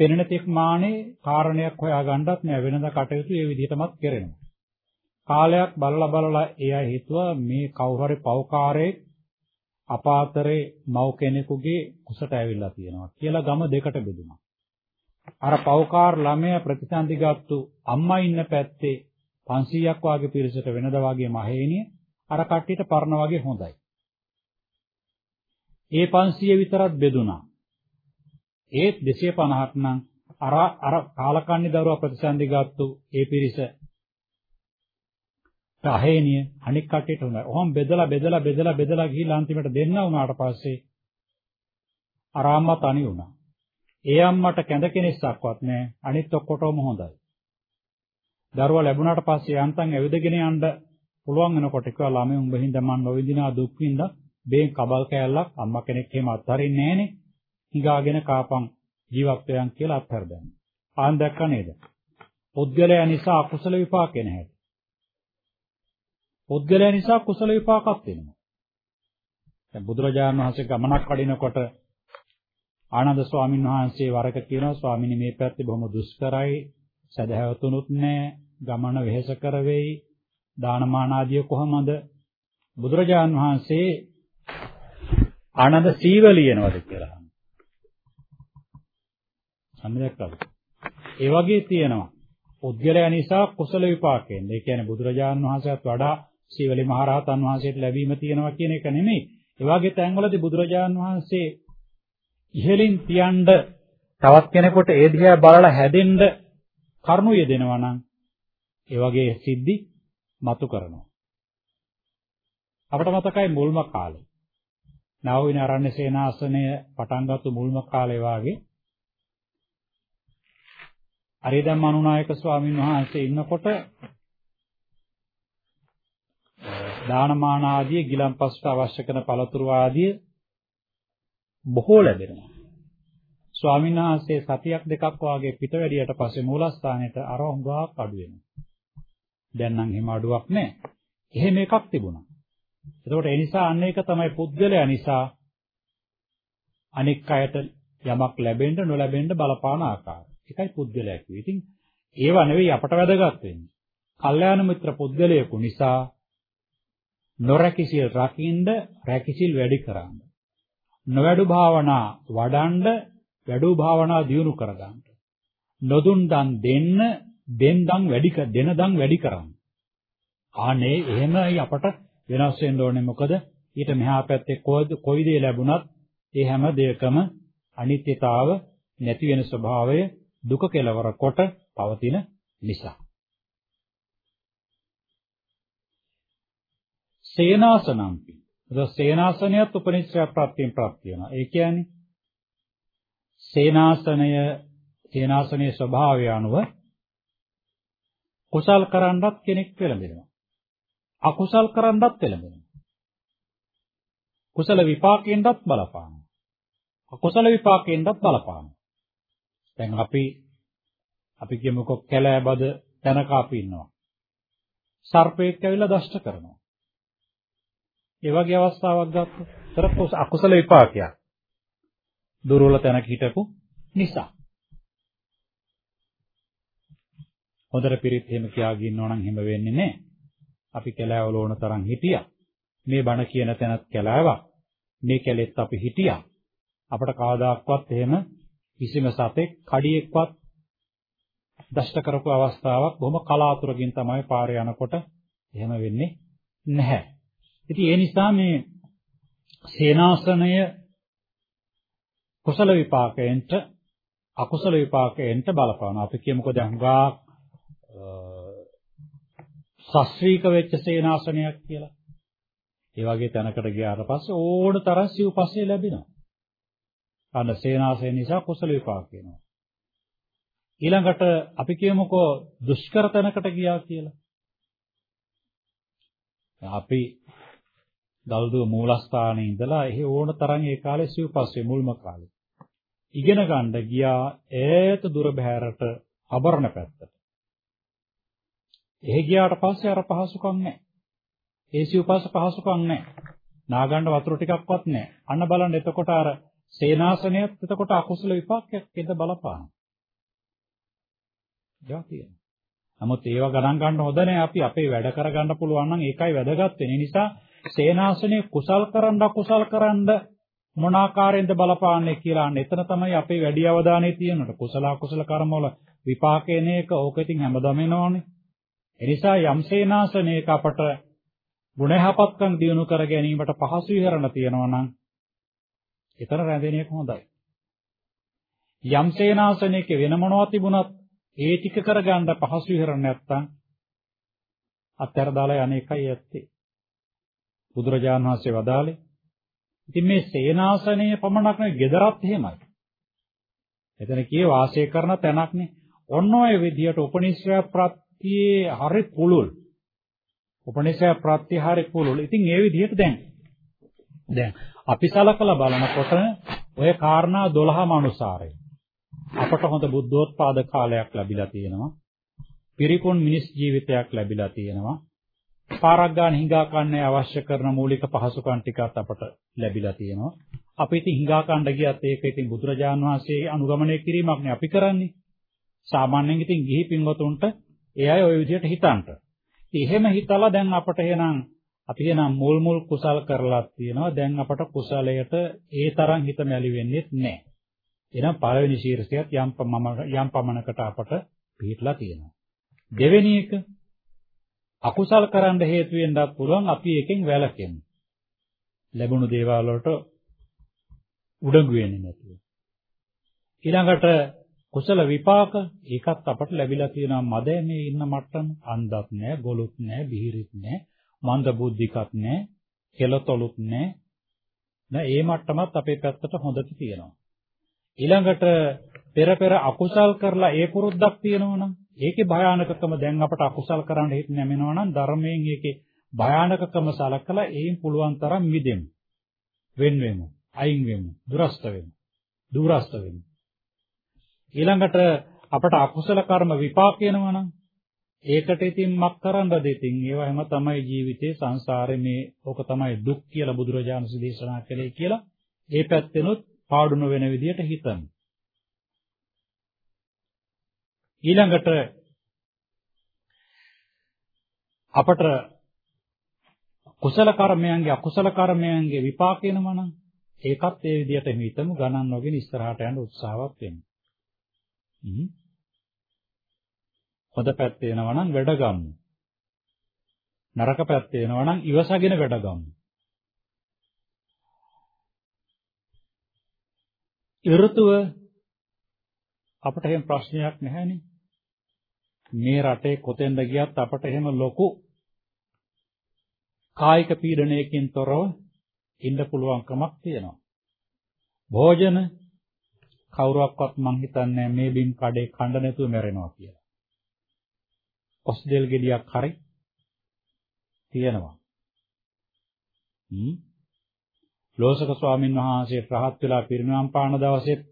පෙනෙන තෙක් මානේ කාරණයක් හොයාගන්නත් නෑ වෙනදා කටයුතු ඒ විදිහටමත් කරනවා. කාලයක් බලලා බලලා ඒ අය හිතුවා මේ කවුරු හරි පව්කාරයෙක් අපාතරේ මව් කෙනෙකුගේ කුසට ඇවිල්ලා තියෙනවා කියලා ගම දෙකට බෙදුණා. අර පව්කාර ළමයා ප්‍රතිසන්දිගත්තු අම්මා ඉන්න පැත්තේ 500ක් වාගේ පිරිසට වෙනද වාගේ මහේනිය අර කට්ටියට පරණ වාගේ හොඳයි. ඒ 500 විතරක් බෙදුණා. ඒත් 250ක් නම් අර අර කාලකන්ණි දරුවා ප්‍රතිසන්දිගත්තු ඒ පිරිස අහේනිය අනික් කටේට උනා. ඔහොම බෙදලා බෙදලා බෙදලා බෙදලා ගිහිල්ලා අන්තිමට දෙන්න වුණාට පස්සේ අර අම්මා තනි වුණා. ඒ අම්මට කැඳ කෙනෙක්වත් නැහැ. අනිත් ඔක්කොටම හොඳයි. දරුවා ලැබුණාට පස්සේ යන්තම් ඇවිදගෙන යන්න පුළුවන් වෙනකොට කිව්වා ළමයි උඹ හින්දා මම නොවිඳිනා දුක් විඳා බේන් කබල් කෑල්ලක් අම්මා කෙනෙක් එහෙම අත්හරින්නේ නැහනේ. හිඟාගෙන කාපන් ජීවත් වෙයන් කියලා අත්හැර දැම්මා. ආන් දැක්ක නේද? පුද්ගලයා නිසා අකුසල විපාක නැහැ. පුද්ගලයා නිසා කුසල විපාකක් වෙනවා. දැන් බුදුරජාණන් වහන්සේ ගමනක් වඩිනකොට ආනන්ද ස්වාමීන් වහන්සේ වරක කියනවා ස්වාමීනි මේ පැත්තේ බොහොම දුෂ්කරයි සදහැවතුනුත් නැහැ ගමන වෙහෙස කර වෙයි දානමාන ආදිය කොහමද බුදුරජාණන් වහන්සේ ආනන්ද සීවලියනවද කියලා අහනවා. සම්මදක්කද? ඒ වගේ තියෙනවා. පුද්ගලයා නිසා කුසල විපාකයෙන්. ඒ කියන්නේ බුදුරජාණන් වහන්සේට වඩා සීවලි මහරහතන් වහන්සේට ලැබීම තියෙනවා කියන එක නෙමෙයි. ඒ වගේ තැන්වලදී බුදුරජාණන් වහන්සේ ඉහෙලින් තියන්න තවත් කෙනෙකුට ඒ දිහා බලලා හැදෙන්න කරුණු යෙදෙනවා නම් ඒ වගේ සිද්ධි මතු කරනවා. අපට මතකයි මුල්ම කාලේ. නාවින ආරණ්‍ය සේනාසනය පටන් ගත්ත මුල්ම කාලේ වාගේ අරියදම් මනුනායක ස්වාමීන් වහන්සේ ඉන්නකොට දානමාන ආදී ගිලම්පස්ට අවශ්‍ය කරන පළතුරු ආදී බොහෝ ලැබෙනවා. ස්වාමීන් වහන්සේ සතියක් දෙකක් වාගේ පිට වැඩියට පස්සේ මූලස්ථානෙට අර හුඟක් අඩු වෙනවා. දැන් නම් එහෙම අඩුවක් නැහැ. එහෙම එකක් තිබුණා. එතකොට ඒ නිසා අන්න ඒක තමයි පුද්ගලයා නිසා අනෙක් අයට යමක් ලැබෙන්න නොලැබෙන්න බලපාන ආකාරය. ඒකයි පුද්ගලයා කිව්වේ. ඉතින් ඒව නෙවෙයි අපට වැදගත් වෙන්නේ. කල්යාණ මිත්‍ර පුද්ගලයෙකු නිසා නොරැකිසිල් රකින්න රැකිසිල් වැඩි කරන්න. නොවැඩු භාවනා වඩන්න වැඩු භාවනා දියුණු කරගන්න. නොදුන් දන් දෙන්න දෙන් දන් වැඩි දෙන දන් වැඩි කරන්න. ආනේ එහෙමයි අපට වෙනස් වෙන්න ඕනේ මොකද ඊට මෙහා පැත්තේ කොයි දේ ලැබුණත් ඒ හැම දෙයකම අනිත්‍යතාව නැති වෙන ස්වභාවය දුක කෙලවර කොට පවතින නිසා සේනාසනම්පි. ඒක සේනාසනයත් උපනිශ්‍රය ප්‍රත්‍යයෙන් ප්‍රත්‍ය වෙනවා. ඒ කියන්නේ සේනාසනය සේනාසනයේ ස්වභාවය අනුව කුසල් කරන්නත් කෙනෙක් පෙළඹෙනවා. අකුසල් කරන්නත් පෙළඹෙනවා. කුසල විපාකයෙන්වත් බලපානවා. අකුසල විපාකයෙන්වත් බලපානවා. දැන් අපි අපි කියමුකෝ කැලෑබද තැනක අපි ඉන්නවා. සර්පෙක් ඇවිල්ලා දෂ්ට කරනවා. ඒ වගේ අවස්ථාවක් ගත්තොත් අකුසල විපාකයක්. දුර්වල තැනක හිටපු නිසා. හොඳට පිරිත් එහෙම කියාගෙන ඉන්නවා නම් හිම වෙන්නේ නැහැ. අපි කැලෑවල ඕන තරම් හිටියා. මේ බණ කියන තැනත් කැලෑවක්. මේ කැලෙත් අපි හිටියා. අපට කවදාක්වත් එහෙම කිසිම සතෙක් කඩියෙක්වත් දෂ්ට කරපු අවස්ථාවක් බොහොම කලාතුරකින් තමයි පාරේ යනකොට එහෙම වෙන්නේ නැහැ. ඉතින් ඒ නිසා මේ සේනාසනය කුසල විපාකයෙන්ට අකුසල විපාකයෙන්ට බලපානවා. අපි කියමුකෝ දැන් හුඟා ශස්ත්‍රීක වෙච්ච සේනාසනයක් කියලා. ඒ වගේ තැනකට ගියාට පස්සේ ඕන තරම් සිව්පස්සේ ලැබෙනවා. අන්න සේනාසය නිසා කුසල විපාක වෙනවා. ඊළඟට අපි කියමුකෝ දුෂ්කර තැනකට ගියා කියලා. අපි දල්දුව මූලස්ථානයේ ඉඳලා එහි ඕන තරම් ඒ කාලේ සිව්පස්සේ මුල්ම කාලේ. ඉගෙන ගන්න ගියා ඈත දුර බැහැරට අබරණ පැත්තට. එහෙ ගියාට පස්සේ අර පහසුකම් නැහැ. ඒ සිව්පස්ස පහසුකම් නැහැ. නාගන්න වතුර ටිකක්වත් නැහැ. අන්න බලන්න එතකොට අර සේනාසනයත් එතකොට අකුසල විපාකයක් එද බලපානවා. ජාතිය. නමුත් ඒව ගණන් ගන්න හොඳ නැහැ අපි අපේ වැඩ කරගන්න පුළුවන් නම් ඒකයි වැදගත් වෙන්නේ. නිසා සේනාසනේ කුසල් කරන්න අකුසල් කරන්න මොන ආකාරයෙන්ද බලපාන්නේ කියලා අන්න එතන තමයි අපේ වැඩි අවධානය තියෙන්නේ. කුසල අකුසල කර්ම වල විපාකේන එක ඕක ඉතින් හැමදාම එනවනේ. එනිසා යම් සේනාසනයක අපට ගුණහපත්කම් දිනු කර ගැනීමට පහසු විහරණ තියෙනවා නම් එතන රැඳෙන එක හොඳයි. යම් සේනාසනයක වෙන මොනවද තිබුණත් ඒ ටික කරගන්න පහසු විහරණ නැත්තම් අත්හැර දාලා යන්නේ එකයි ඇත්තේ. බුදුරජාණන් වහන්සේ වදාළේ. ඉතින් මේ සේනාසනය පමණක් නෙවෙයි gedarat එහෙමයි. එතන කියේ වාසය කරන තැනක්නේ. ඔන්න ඔය විදියට උපනිශ්‍රය ප්‍රත්‍යේ හරි පුළුල්. උපනිෂය ප්‍රත්‍යහාරය පුළුල්. ඉතින් ඒ විදිහට දැන් දැන් අපි සලකලා බලනකොට ඔය කාරණා 12ම අනුසාරයි. අපට හොඳ බුද්ධෝත්පාද කාලයක් ලැබිලා තියෙනවා. පිරිපුන් මිනිස් ජීවිතයක් ලැබිලා තියෙනවා. පාරක් ගන්න හිඟා කන්නේ අවශ්‍ය කරන මූලික පහසුකම් ටිකක් අපට ලැබිලා තියෙනවා. අපි ඉතින් හිඟා කන්න ගියත් ඒක ඉතින් බුදුරජාන් වහන්සේගේ අනුගමනය කිරීමක් නේ අපි කරන්නේ. සාමාන්‍යයෙන් ඉතින් ගිහි පින්වතුන්ට ඒ අය ওই විදිහට හිතන්ට. ඉතින් එහෙම හිතලා දැන් අපට එහෙනම් අපි එහෙනම් මුල් මුල් කුසල් කරලා තියෙනවා. දැන් අපට කුසලයට ඒ තරම් හිත මැලි වෙන්නේ නැහැ. එහෙනම් පළවෙනි ශීර්ෂයත් යම් යම් පමණකට අපට පිළිట్లా තියෙනවා. දෙවෙනි එක අකුසල් කරන්න හේතු වෙන්නත් පුළුවන් අපි එකෙන් වැළකෙන්න. ලැබුණු දේවල් වලට උඩඟු වෙන්නේ නැතුව. ඊළඟට කුසල විපාක ඒකත් අපට ලැබිලා තියෙනවා මදයමේ ඉන්න මට්ටම අන්දත් නැහැ, ගොළුත් නැහැ, බිහිරිත් නැහැ, මන්ද බුද්ධිකත් නැහැ, කෙලතොලුත් නැහැ. නෑ ඒ මට්ටමත් අපේ පැත්තට හොඳට තියෙනවා. ඊළඟට පෙර පෙර අකුසල් කරලා ඒ පුරුද්දක් තියෙනවනම් ඒකේ භයානකකම දැන් අපට අකුසල් කරන්න හිත නැමෙනවා නම් ධර්මයෙන් ඒකේ භයානකකම සලකලා ඒන් පුළුවන් තරම් මිදෙමු. වෙන් වෙමු. අයින් වෙමු. දුරස්ත වෙමු. දුරස්ත වෙමු. ඊළඟට අපට අකුසල කර්ම විපාක වෙනවනම් ඒකට ඉතින් මක් කරන්නද ඉතින් ඒවා හැම තමයි ජීවිතේ සංසාරේ මේ ඕක තමයි දුක් කියලා බුදුරජාණන් දේශනා කළේ කියලා ඒ පැත්තෙනොත් පාඩු නොවන විදියට හිතන්න. ඊළඟට අපට කුසල කර්මයන්ගේ අකුසල කර්මයන්ගේ විපාක වෙනවා නම් ඒකත් ඒ විදිහට හිතමු ගණන් නොගෙන ඉස්සරහට යන්න උත්සාහවත් වෙන්න. හොඳ පැත්ත වෙනවා නම් වැඩ ගමු. නරක පැත්ත වෙනවා නම් ඉවසගෙන වැඩ ගමු. ඍතුව අපට එහෙම ප්‍රශ්නයක් නැහැනේ. මේ රටේ කොතෙන්ද ගියත් අපට එහෙම ලොකු කායික පීඩනයකින් තොරව ඉන්න පුළුවන්කමක් තියෙනවා. භෝජන කවුරුවක්වත් මං හිතන්නේ මේ බිම් කඩේ කණ්ඩ නැතුව මැරෙනවා කියලා. ඔස්දෙල් ගෙඩියක් හරි තියෙනවා. හ්ම් ලෝසක ස්වාමින් වහන්සේ රහත් වෙලා පිරිනවම් පාන දවසේ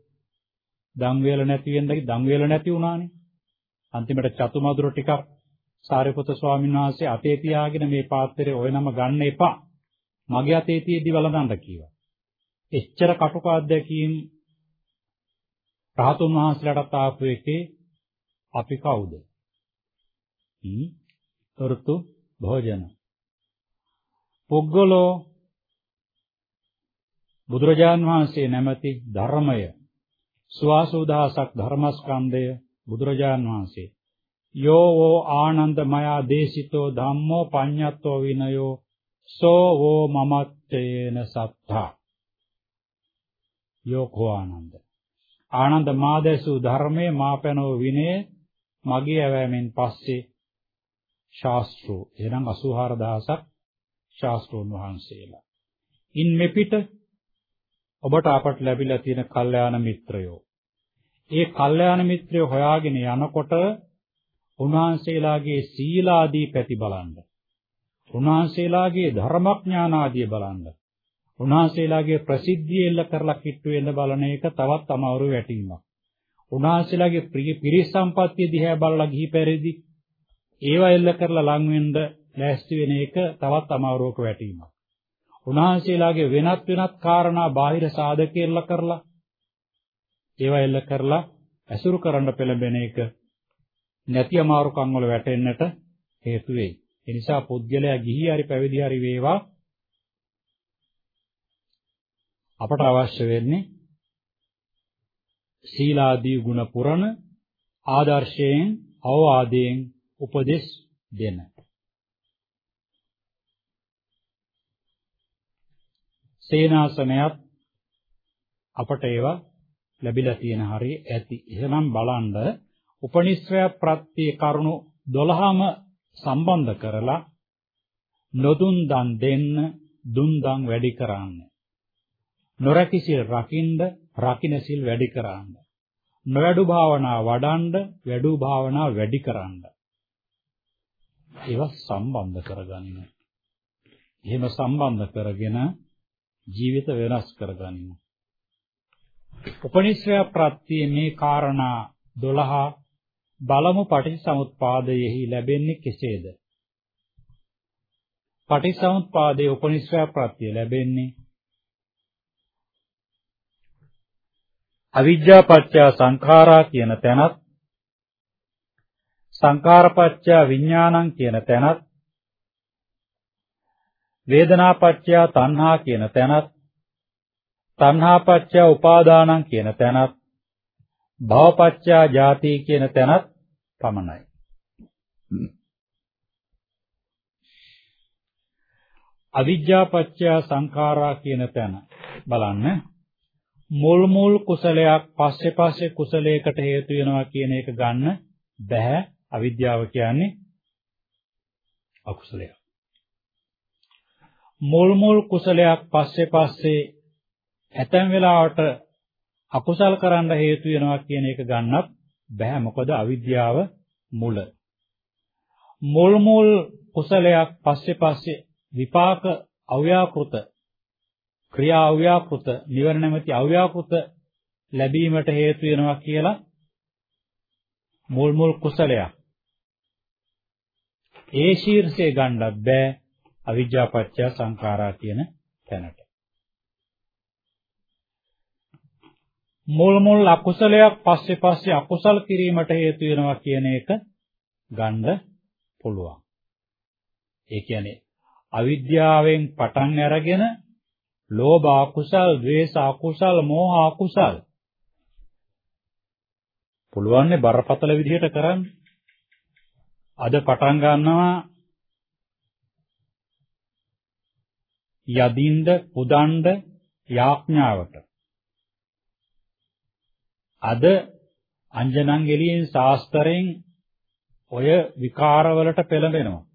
දන් වේල නැති වෙන්නයි දන් වේල නැති වුණානේ. අන්තිමට චතුමදුර ටිකක් සාරිපුත්‍ර ස්වාමීන් වහන්සේ අතේ තියාගෙන මේ පාත්‍රයේ ඔය නම ගන්න එපා. මගේ අතේ තියෙද්දි වළඳන්න කිව්වා. එච්චර කටුක අධ්‍යක්ීම් රහතුන් වහන්සේලාට ආපු එකේ අපි කවුද? හ්ම්. තොරතු භෝජන. පුද්ගලෝ බුදුරජාන් වහන්සේ නැමැති ධර්මය සුවාසෝදාසක් ධර්මස්කන්ධය බුදුරජාන් වහන්සේ. යෝ වෝ ආනන්දමයා දේශිතෝ ධම්මෝ පඤ්ඤත්තෝ විනයෝ සෝ වෝ මමත්තේන සත්තා. යෝ කෝ ආනන්ද ආනන්ද මාදේසු ධර්මයේ මාපැනෝ විනය මගේ ඇවෑමෙන් පස්සේ ශාස්ත්‍රෝ. එනම් 84000ක් ශාස්ත්‍රෝන් වහන්සේලා. ඉන් මෙපිට ඔබට අපට ලැබිලා තියෙන කල්යාණ මිත්‍රයෝ. ඒ කල්යාණ මිත්‍රයෝ හොයාගෙන යනකොට උන්වහන්සේලාගේ සීලාදී පැති බලන්න. උන්වහන්සේලාගේ ධර්මඥාන ආදී බලන්න. උන්වහන්සේලාගේ ප්‍රසිද්ධිය එල්ල කරලා කිට්ටු වෙන්න බලන එක තවත් අමාරු වැටීමක්. උන්වහන්සේලාගේ පිරිස් සම්පත්තිය දිහා බලලා ගිහි පෙරෙදි ඒවා එල්ල කරලා ලං වෙන්න ලෑස්ති වෙන එක තවත් අමාරුවක වැටීමක්. උන්වහන්සේලාගේ වෙනත් වෙනත් කාරණා බාහිර සාධක එල්ල කරලා ඒවා එල්ල කරලා ඇසුරු කරන්න පෙළඹෙන එක නැති අමාරුකම් වල වැටෙන්නට හේතු වෙයි. ඒ නිසා පුද්ගලයා ගිහි හරි පැවිදි හරි වේවා අපට අවශ්‍ය වෙන්නේ සීලාදී ගුණ පුරණ ආදර්ශයෙන් අවවාදයෙන් උපදෙස් දෙන්න. සේනාසනයත් අපට ඒවා ලැබිලා තියෙන හරිය ඇති. එහෙනම් බලන්න උපනිශ්‍රය ප්‍රත්‍ය කරුණු 12ම සම්බන්ධ කරලා නොදුන් දන් දෙන්න දුන් දන් වැඩි කරන්න. නොරැකි සිල් රකින්න රකින්න සිල් වැඩි කරන්න. නොවැඩු භාවනා වඩන්න වැඩු භාවනා වැඩි කරන්න. ඒවා සම්බන්ධ කරගන්න. එහෙම සම්බන්ධ කරගෙන ජීවිත වෙනස් කරගන්න. උපනිශ්‍රය ප්‍රත්‍ය මේ කාරණා 12 බලමු පටිච්චසමුප්පාදයෙහි ලැබෙන්නේ කෙසේද? පටිච්චසමුප්පාදයේ උපනිශ්‍රය ප්‍රත්‍ය ලැබෙන්නේ අවිජ්ජා පත්‍ය සංඛාරා කියන තැනත් සංඛාරපත්‍ය විඥානං කියන තැනත් වේදනාපත්‍ය තණ්හා කියන තැනත් තණ්හාපත්‍ය උපාදානං කියන තැනත් භවපත්‍ය ජාති කියන තැනත් පමණයි. අවිජ්ජාපත්‍ය සංඛාරා කියන තැන බලන්න මුල් මුල් කුසලයක් පස්සේ පස්සේ කුසලයකට හේතු වෙනවා කියන එක ගන්න බෑ අවිද්‍යාව කියන්නේ අකුසලයක්. මුල් මුල් කුසලයක් පස්සේ පස්සේ ඇතැම් වෙලාවට අකුසල් කරන්න හේතු වෙනවා කියන එක ගන්නත් බෑ මොකද අවිද්‍යාව මුල. මුල් මුල් කුසලයක් පස්සේ පස්සේ විපාක අව්‍යාකෘත ක්‍රියා අව්‍යාකෘත නිවන නැමැති අව්‍යාකෘත ලැබීමට හේතු වෙනවා කියලා මුල් මුල් කුසලයක් ඒ ශීර්ෂය ගන්නත් බෑ අවිජ්ජා පත්‍ය සංඛාරා කියන තැනට. මුල් මුල් අකුසලයක් පස්සේ පස්සේ අකුසල් කිරීමට හේතු වෙනවා කියන එක ගන්න පුළුවන්. ඒ කියන්නේ අවිද්‍යාවෙන් පටන් අරගෙන ලෝභ අකුසල්, ද්වේෂ අකුසල්, මෝහ අකුසල් පුළුවන් නේ බරපතල විදිහට කරන්න. අද පටන් ගන්නවා යදින්ද පුදණ්ඩ යාඥාවට අද අංජනන් එළියෙන් ශාස්ත්‍රයෙන් ඔය විකාරවලට පෙළඹෙනවා.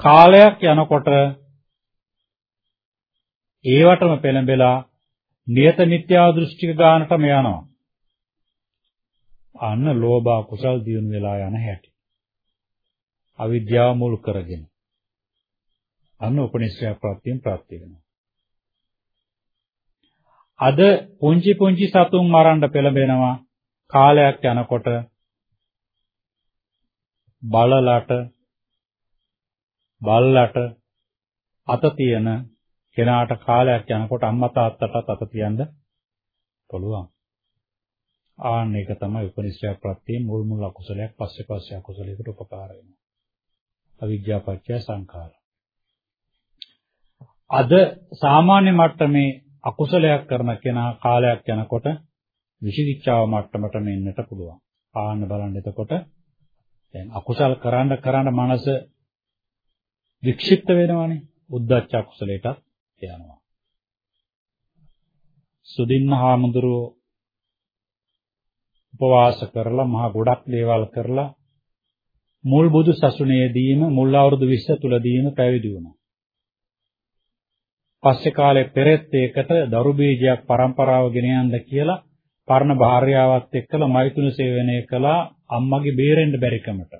කාලයක් යනකොට ඒවටම පෙළඹෙලා නියත මිත්‍යා දෘෂ්ටික ගානටම යනවා. අන්න ලෝභ කුසල් දියුණු වෙලා යන හැටි. අවිද්‍යාව මුල් කරගෙන. අන්න උපනිශ්‍රය ප්‍රත්‍යයෙන් ප්‍රත්‍ය වෙනවා. අද පුංචි පුංචි සතුන් මරන්න පෙළඹෙනවා කාලයක් යනකොට බලලට බල්ලට අත තියෙන කෙනාට කාලයක් යනකොට අම්මා තාත්තටත් අත තියන්න පුළුවන්. ආන්න ඒක තමයි උපනිශ්‍රය ප්‍රත්‍යයෙන් මුල් මුල් අකුසලයක් පස්සේ පස්සේ අකුසලයකට උපකාර වෙනවා. අවිද්‍යා පත්‍ය සංඛාර. අද සාමාන්‍ය මට්ටමේ අකුසලයක් කරන කෙනා කාලයක් යනකොට විචිකිච්ඡාව මට්ටමට මෙන්නට පුළුවන්. ආන්න බලන්න එතකොට දැන් අකුසල් කරන්න කරන්න මනස වික්ෂිප්ත වෙනවනේ. උද්දච්ච අකුසලයටත් යනවා. සුදින්න හාමුදුරුවෝ උපවාස කරලා මහා ගොඩක් දේවල් කරලා මුල් බුදු සසුනේදීම මුල් අවුරුදු 20 තුලදීම පැවිදි වුණා. පස්සේ කාලේ පෙරෙත් ඒකට දරු බීජයක් පරම්පරාව ගෙන යන්න කියලා පරණ භාර්යාවත් එක්කලා මෛතුන සේවනය කළා අම්මගේ බේරෙන්න බැරිකමට.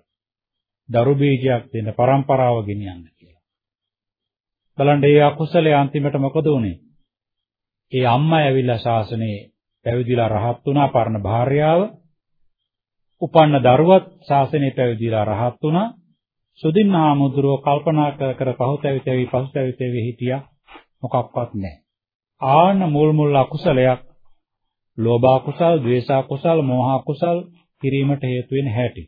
දරු බීජයක් දෙන පරම්පරාව ගෙන යන්න කියලා. බලන්න මේ අකුසලයේ අන්තිමට මොකද වුනේ? ඒ අම්මා ඇවිල්ලා ශාසනයේ පැවිදිලා රහත් වුණා පරණ භාර්යාව. උපන්න දරුවත් ශාසනයේ පැවිදිලා රහත් වුණා. සුදින්හාමුදුරෝ කල්පනා කර කර පහත ඇවිත් ඇවි පහත ඇවිත් ඇවි හිටියා. මොකක්වත් නැහැ. ආන මුල් මුල් අකුසලයක් ලෝභ අකුසල්, ද්වේෂ අකුසල්, මෝහ අකුසල් කිරීමට හේතු වෙන හැටි.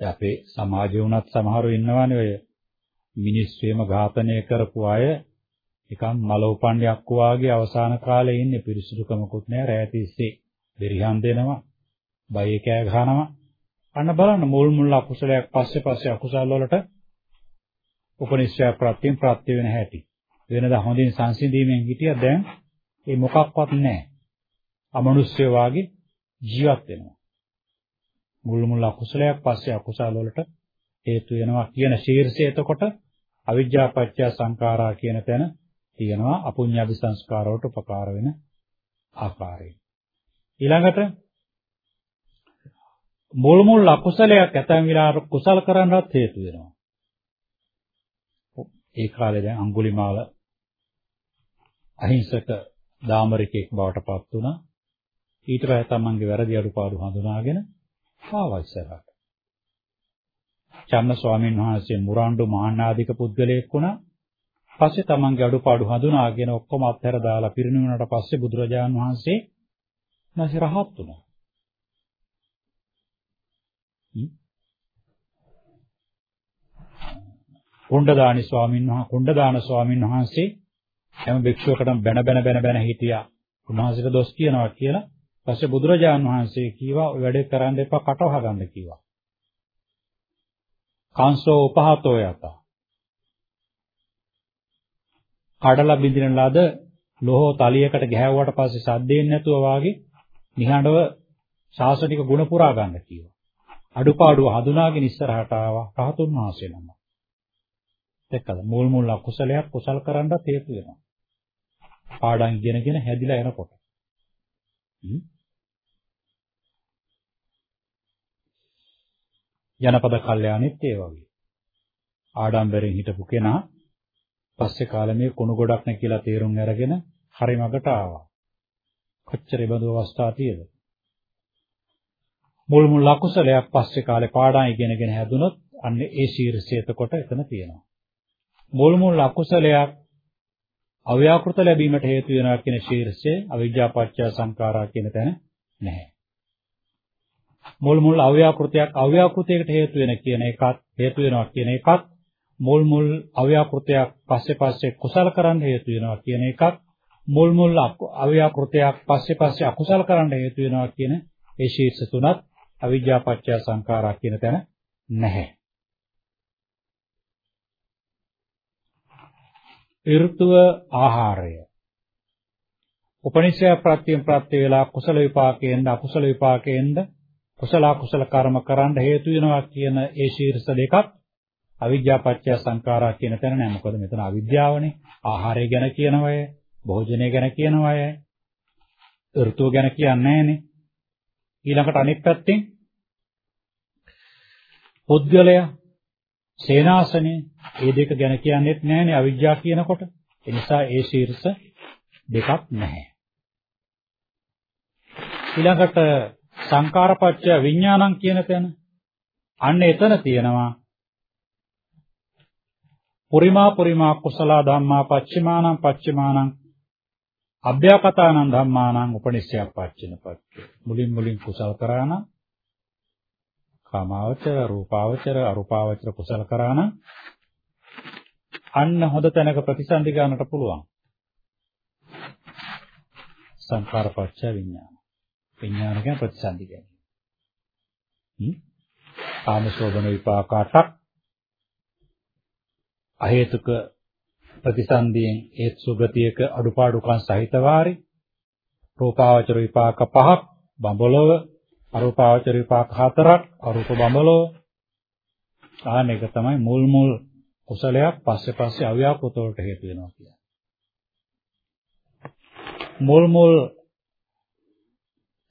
අපේ සමාජයේ උනත් සමහරව ඉන්නවානේ ඔය මිනිස්සුෙම ඝාතනය කරපු අය නිකන් මල උපන්යක් වාගේ අවසාන කාලේ ඉන්නේ පිරිසුදුකමකුත් නැහැ රැය තිස්සේ බෙරිහන් දෙනවා බය කෑ ගහනවා අන්න බලන්න මුල් මුල් අකුසලයක් පස්සේ පස්සේ අකුසල වලට උපනිශ්‍රය ප්‍රත්‍යයෙන් ප්‍රත්‍ය වෙන හැටි වෙනදා හොඳින් සංසිඳීමෙන් හිටියා දැන් ඒ මොකක්වත් නැහැ අමනුෂ්‍ය වාගේ ජීවත් වෙනවා මුල් මුල් අකුසලයක් පස්සේ අකුසල වලට හේතු වෙනවා කියන ශීර්ෂය එතකොට අවිජ්ජා පත්‍ය සංඛාරා කියන තැන තියෙනවා අපුඤ්ඤාභි සංස්කාර වලට උපකාර වෙන ආකාරයෙන්. ඊළඟට මුල් මුල් අකුසලයක් ඇතැම් විලාට කුසල කරන්නත් හේතු වෙනවා. ඒ කාලේ දැන් අඟුලිමාල අහිංසක දාමරිකෙක් බවට පත් වුණා. ඊට පස්සේ තමන්ගේ වැරදි අඩුපාඩු හඳුනාගෙන ආවා ඉස්සරහට. චන්න ස්වාමීන් වහන්සේ මුරාණ්ඩු මහානාධික පුද්ගලයෙක් වුණා. පස්සේ තමන්ගේ අඩුපාඩු හඳුනාගෙන ඔක්කොම අත්හැර දාලා පිරිනිවනට පස්සේ බුදුරජාණන් වහන්සේ නැසි රහත් වුණා. කුණ්ඩදානි ස්වාමීන් වහන්සේ කුණ්ඩදාන ස්වාමීන් වහන්සේ හැම භික්ෂුවකටම බැන බැන බැන බැන හිටියා. උන්වහන්සේට දොස් කියනවා කියලා. පස්සේ බුදුරජාණන් වහන්සේ කීවා ඔය වැඩේ කරන්න එපා කට වහගන්න කිව්වා. කාංසෝ උපහතෝ යත. කඩලා බින්දින ලද ලෝහ තලියකට ගැහැවුවට පස්සේ සද්දෙන්නේ නැතුව වාගේ නිහඬව ශාසනික ගුණ පුරා ගන්න කිව්වා. අඩුපාඩුව හඳුනාගෙන ඉස්සරහට ආවා රහතුන් වහන්සේ නම. දැක්කද? මුල් මුල් අකුසලයක් කුසල් කරන්නත් හේතු වෙනවා. පාඩම් ඉගෙනගෙන හැදිලා එනකොට. ජනපද කල්යාණෙත් ඒ වගේ. ආඩම්බරෙන් හිටපු කෙනා පස්සේ කාලේ කුණු ගොඩක් නේ කියලා තේරුම් අරගෙන හරි මගට ආවා. කොච්චර බඳු අවස්ථා තියෙද? මුල් මුල් අකුසලයක් පස්සේ කාලේ පාඩම් ඉගෙනගෙන හැදුනොත් අන්න ඒ ශීර්ෂය එතකොට එතන තියෙනවා. මුල් මුල් අකුසලයක් අව්‍යාකෘත ලැබීමට හේතු වෙනවා කියන ශීර්ෂය අවිජ්ජාපච්චය සංඛාරා කියන තැන නැහැ. මුල් මුල් අව්‍යාකෘතයක් අව්‍යාකෘතයකට හේතු වෙන කියන එකත් හේතු වෙනවා කියන එකත් මුල් මුල් අව්‍යාකෘතයක් පස්සේ පස්සේ කුසල කරන්න හේතු වෙනවා කියන එකත් මුල් මුල් අව්‍යාකෘතයක් පස්සේ පස්සේ අකුසල කරන්න හේතු වෙනවා කියන ඒ ශීර්ෂ තුනත් අවිජ්ජාපච්චය සංඛාරා කියන තැන නැහැ. ඍතුව ආහාරය. උපනිෂය ප්‍රත්‍යයෙන් ප්‍රත්‍ය වේලා කුසල විපාකයෙන්ද අකුසල විපාකයෙන්ද කුසල අකුසල කර්ම කරන්න හේතු වෙනවා කියන ඒ ශීර්ෂ දෙකක් අවිද්‍යා පත්‍ය සංඛාරා කියන තැන නෑ. මොකද මෙතන අවිද්‍යාවනේ. ආහාරය ගැන කියනවය භෝජනය ගැන කියනවය ඍතුව ගැන කියන්නේ නෑනේ. ඊළඟට අනිත් පැත්තෙන් පුද්ගලයා සේනාසනේ ඒ දෙක ගැන කියන්නේත් නැහැනේ අවිජ්ජා කියනකොට. ඒ නිසා ඒ ශීර්ෂ දෙකක් නැහැ. ඊළඟට සංකාරපච්චය විඥානං කියන තැන අන්න එතන තියෙනවා පුරිමා පුරිමා කුසල ධම්මා පච්චිමානං පච්චිමානං අභ්‍යාකතානං ධම්මානං උපනිශ්චය පච්චින පච්චය මුලින් මුලින් කුසල කරානම් කාමාවචර රූපාවචර අරූපාවචර කුසල කරා නම් අන්න හොඳ තැනක ප්‍රතිසන්දි ගන්නට පුළුවන්. සංඛාරපච්ච විඥාන. විඥාන කියන ප්‍රතිසන්දි ගැනීම. හ්ම්? කාමශෝභන විපාකාටක් අහේතුක ප්‍රතිසන්දියෙන් ඒත් සුගතියක අඩුපාඩුකම් සහිත වාරි. රූපාවචර විපාක පහක් බඹලව අරූපාවචර විපාක හතරක් අරූප බඹලෝ ආන එක තමයි මුල් මුල් කුසලයක් පස්සේ පස්සේ අව්‍යාකෘත වලට හේතු වෙනවා කියන්නේ. මුල් මුල්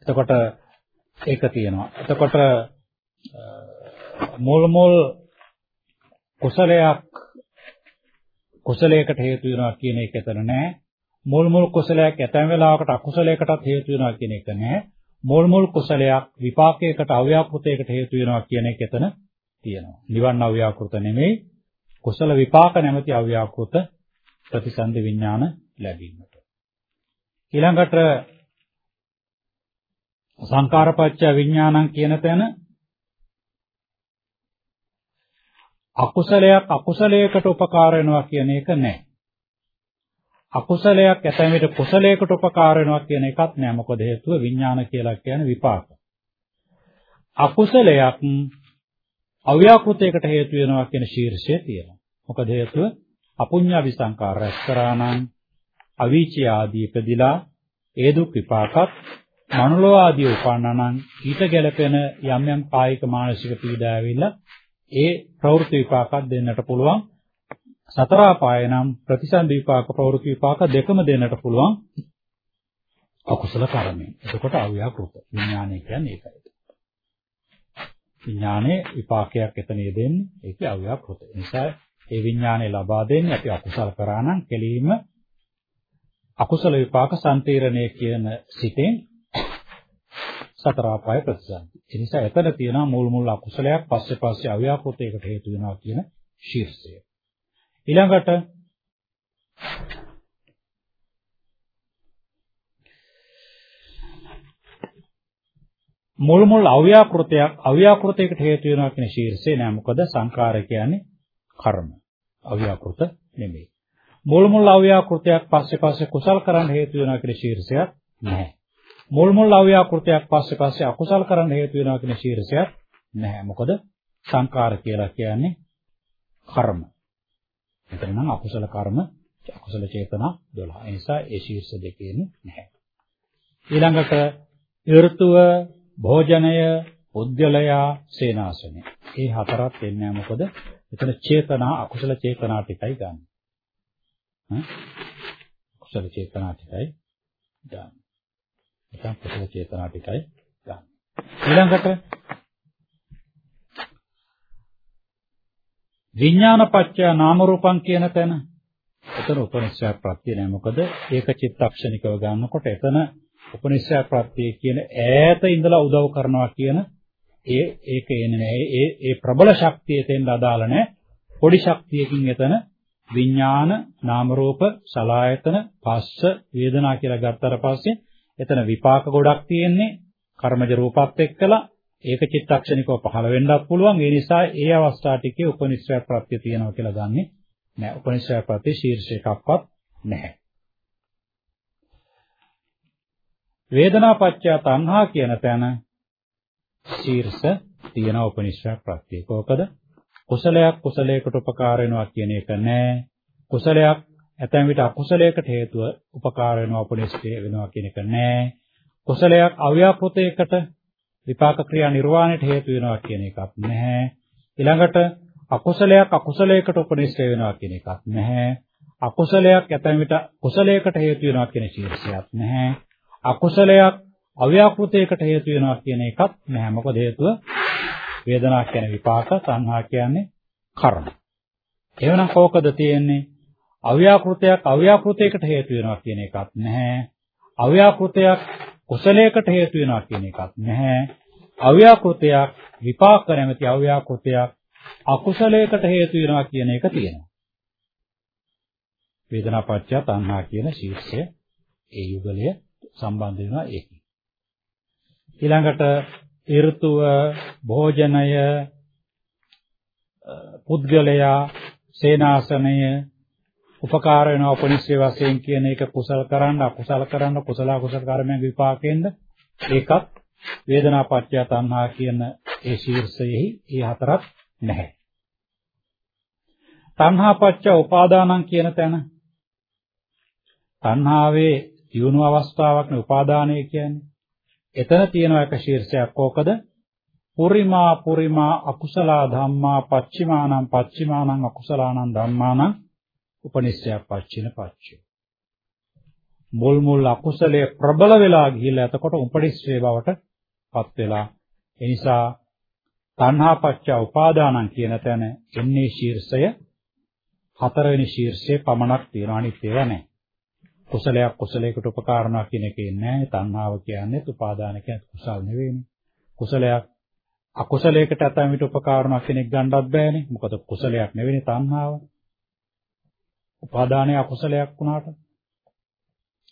එතකොට ඒක තියෙනවා. එතකොට මුල් මුල් කුසලයක් කුසලයකට හේතු වෙනවා කියන එක එතන නෑ. මුල් මුල් කුසලයක් ඇතැම් වෙලාවකට අකුසලයකටත් හේතු වෙනවා කියන එක නෑ. මුල් මුල් කුසලයක් විපාකයකට අව්‍යාකෘතයකට හේතු වෙනවා කියන එක එතන තියෙනවා. නිවන් අව්‍යාකෘත නෙමෙයි කුසල විපාක නැමැති අව්‍යාකෘත ප්‍රතිසන්දි විඥාන ලැබීමට. ඊළඟට සංකාරපච්ච විඥානං කියන තැන අකුසලයක් අකුසලයකට උපකාර වෙනවා කියන එක නැහැ. අකුසලයක් ඇතැම් විට කුසලයකට උපකාර වෙනවා කියන එකත් නෑ මොකද හේතුව විඥාන කියලා කියන්නේ විපාක. අකුසලයක් අව්‍යාකෘතයකට හේතු වෙනවා කියන ශීර්ෂය තියෙනවා. මොකද හේතුව අපුඤ්ඤාවි සංකාර රැස් කරානම් අවීචී ආදී ඉපදිලා ඒ දුක් විපාකත් මනුලෝ ආදී උපන්නානම් ඊට ගැලපෙන යම් යම් කායික මානසික පීඩා ඇවිල්ලා ඒ ප්‍රවෘත්ති විපාකත් දෙන්නට පුළුවන් සතර අපාය නම් ප්‍රතිසන්දි විපාක ප්‍රවෘත්ති විපාක දෙකම දෙන්නට පුළුවන් අකුසල කර්මයෙන්. එතකොට අව්‍යාකෘත විඥානය කියන්නේ ඒකයි. විඥානයේ විපාකයක් එතන යෙදෙන්නේ ඒකේ අව්‍යාකෘත. ඒ නිසා ඒ විඥානය ලබා දෙන්නේ අපි අකුසල කරා නම් කෙලීම අකුසල විපාක සම්පීරණය කියන සිතෙන් සතර ආපාය ප්‍රතිසන්දි. ඒ නිසා එතන තියෙනවා මුල් මුල් අකුසලයක් පස්සේ පස්සේ අව්‍යාකෘතයකට හේතු වෙනවා කියන ශීර්ෂය. ඊළඟට මුල් මුල් අව්‍යාකෘතයක් අව්‍යාකෘතයකට හේතු වෙනවා කියන ශීර්ෂය නෑ මොකද සංඛාර කියන්නේ කර්ම. අව්‍යාකෘත නෙමෙයි. මුල් මුල් අව්‍යාකෘතයක් පස්සේ පස්සේ කුසල් කරන්න හේතු වෙනවා කියන ශීර්ෂයක් නැහැ. මුල් මුල් අව්‍යාකෘතයක් පස්සේ පස්සේ අකුසල් කරන්න හේතු වෙනවා කියන ශීර්ෂයක් නැහැ. මොකද සංකාර කියලා කියන්නේ කර්ම. එතන නම් අකුසල කර්ම, අකුසල චේතනා 12. ඒ නිසා ඒ ශීර්ෂ දෙකේන්නේ නැහැ. ඊළඟට ඍතුව, භෝජනය, උද්දලයා, සේනාසනය. මේ හතරක් එන්නේ මොකද? එතන චේතනා අකුසල චේතනා ටිකයි ගන්න. හ්ම්? කුසල චේතනා ටිකයි ගන්න. නැත්නම් කුසල චේතනා ටිකයි ගන්න. ඊළඟට විඥානපච්චය නාම රූපං කියන තැන. එතන උපනිෂය ප්‍රත්‍ය නෑ. මොකද ඒක චිත්තක්ෂණිකව ගන්නකොට එතන උපනිෂය ප්‍රත්‍ය කියන ඈත ඉඳලා උදව් කරනවා කියන ඒ ඒක එන්නේ නෑ. ඒ ඒ ප්‍රබල ශක්තිය තෙන් අදාළ නෑ. පොඩි ශක්තියකින් එතන විඥාන නාම රූප සලායතන පස්ස වේදනා කියලා ගත්තට පස්සේ එතන විපාක ගොඩක් තියෙන්නේ. කර්මජ රූපات එක්කලා ඒක චිත්තක්ෂණිකව පහළ වෙන්නත් පුළුවන්. ඒ නිසා ඒ අවස්ථා ටිකේ උපනිශ්‍රය ප්‍රත්‍ය තියෙනවා කියලා ගන්නෙ නෑ උපනිශ්‍රය ප්‍රත්‍ය ශීර්ෂ එකක්වත් නැහැ වේදනාපච්චය තණ්හා කියන තැන ශීර්ෂ තියෙන උපනිශ්‍රය ප්‍රත්‍ය. කොහොමද කුසලයක් කුසලයකට උපකාර වෙනවා කියන එක නෑ. කුසලයක් ඇතැම් විට අකුසලයකට හේතුව උපකාර වෙනවා උපනිෂ්ඨය වෙනවා කියන එක නෑ. කුසලයක් අව්‍යාපෘතයකට විපාක ක්‍රියා නිර්වාණයට හේතු වෙනවා කියන එකක් නැහැ. ඊළඟට අකුසලයක් අකුසලයකට උපනිෂ්ඨය වෙනවා කියන එකක් නැහැ. අකුසලයක් ඇතැම් විට කුසලයකට හේතු වෙනවා කියන ශීර්ෂයක් නැහැ. අකුසලයක් අව්‍යාපෘතයකට හේතු වෙනවා කියන එකක් නැහැ. මොකද හේතුව වේදනා කියන්නේ විපාක, සංහා කියන්නේ කර්ම. එහෙනම් කෝකද තියෙන්නේ? අව්‍යාකෘතයක් අව්‍යාකෘතයකට හේතු වෙනවා කියන එකක් නැහැ. අව්‍යාකෘතයක් කුසලයකට හේතු වෙනවා කියන එකක් නැහැ. අව්‍යාකෘතයක් විපාක නැමැති අව්‍යාකෘතයක් අකුසලයකට හේතු වෙනවා කියන එක තියෙනවා. වේදනාපච්චය තණ්හා කියන ශීර්ෂය ඒ යුගලය සම්බන්ධ වෙනවා ඒකයි. ඊළඟට ඍතුව භෝජනය පුද්ගලයා සේනාසනය උපකාර වෙනවා උපනිශ්‍රේ වශයෙන් කියන එක කුසල කරන්න අකුසල කරන්න කුසල අකුසල කර්මයන් විපාකෙන්ද ඒකත් වේදනා පත්‍ය තණ්හා කියන ඒ ශීර්ෂයෙහි ඒ හතරක් නැහැ. තණ්හා පත්‍ය උපාදානං කියන තැන තණ්හාවේ දියුණු අවස්ථාවක් නේ උපාදානය කියන්නේ. එතන තියෙන එක ශීර්ෂයක් ඕකද? පුරිමා පුරිමා අකුසල ධම්මා පච්චිමානං පච්චිමානං අකුසලානං ධම්මානං උපනිශ්‍රයක් පච්චින පච්චය. මුල් මුල් අකුසලයේ ප්‍රබල වෙලා ගිහිල්ලා එතකොට උපනිශ්‍රේ බවට පත් වෙලා ඒ නිසා තණ්හා පච්ච උපාදානං කියන තැන එන්නේ ශීර්ෂය හතරවෙනි ශීර්ෂයේ පමණක් තියෙනවා අනිත් ඒවා නැහැ. කුසලයක් කුසලයකට උපකාරණා කියන එකේ නැහැ. තණ්හාව කියන්නේ උපාදාන කියන්නේ කුසල් නෙවෙයිනේ. කුසලයක් අකුසලයකට අතම විට උපකාරණා කෙනෙක් ගන්නවත් බෑනේ. මොකද කුසලයක් නෙවෙයිනේ තණ්හාව. උපාදානය අකුසලයක් වුණාට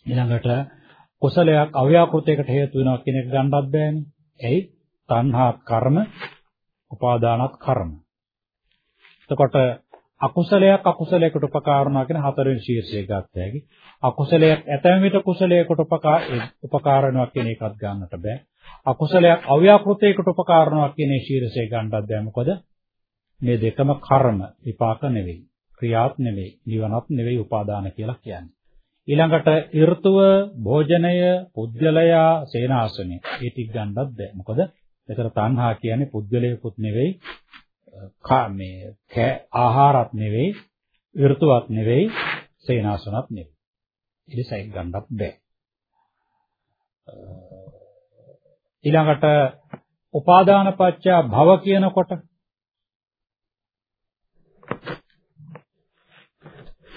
ඊළඟට කුසලයක් අව්‍යාකෘතයකට හේතු වෙනවා කියන එක ගන්නවත් බෑනේ. එයි තණ්හා කර්ම උපාදානත් කර්ම. එතකොට අකුසලයක් අකුසලයකට උපකාර වුණා කියන හතරවෙනි ශීර්ෂය ගත්ත හැකි. අකුසලයක් ඇතැම් විට කුසලයකට උපකාර උපකාර වෙනවා කියන එකත් ගන්නට බෑ. අකුසලයක් අව්‍යාකෘතයකට උපකාර වෙනවා කියන ශීර්ෂය ගන්නත් බෑ. මොකද මේ දෙකම කර්ම විපාක නෙවෙයි. ක්‍රියාත් නෙවෙයි, නිවනත් නෙවෙයි උපාදාන කියලා කියන්නේ. ඊළඟට ඍතුව, භෝජනය, පුද්ගලයා, සේනාසනය. මේ ටික ගන්නත් බෑ. මොකද මෙතන තණ්හා කියන්නේ පුද්ගලයෙකුත් නෙවෙයි, මේ ආහාරත් නෙවෙයි, ඍතුවත් නෙවෙයි, සේනාසනත් නෙවෙයි. ඉතින් ඒක ගන්නත් බෑ. ඊළඟට උපාදාන පත්‍ය භව කියනකොට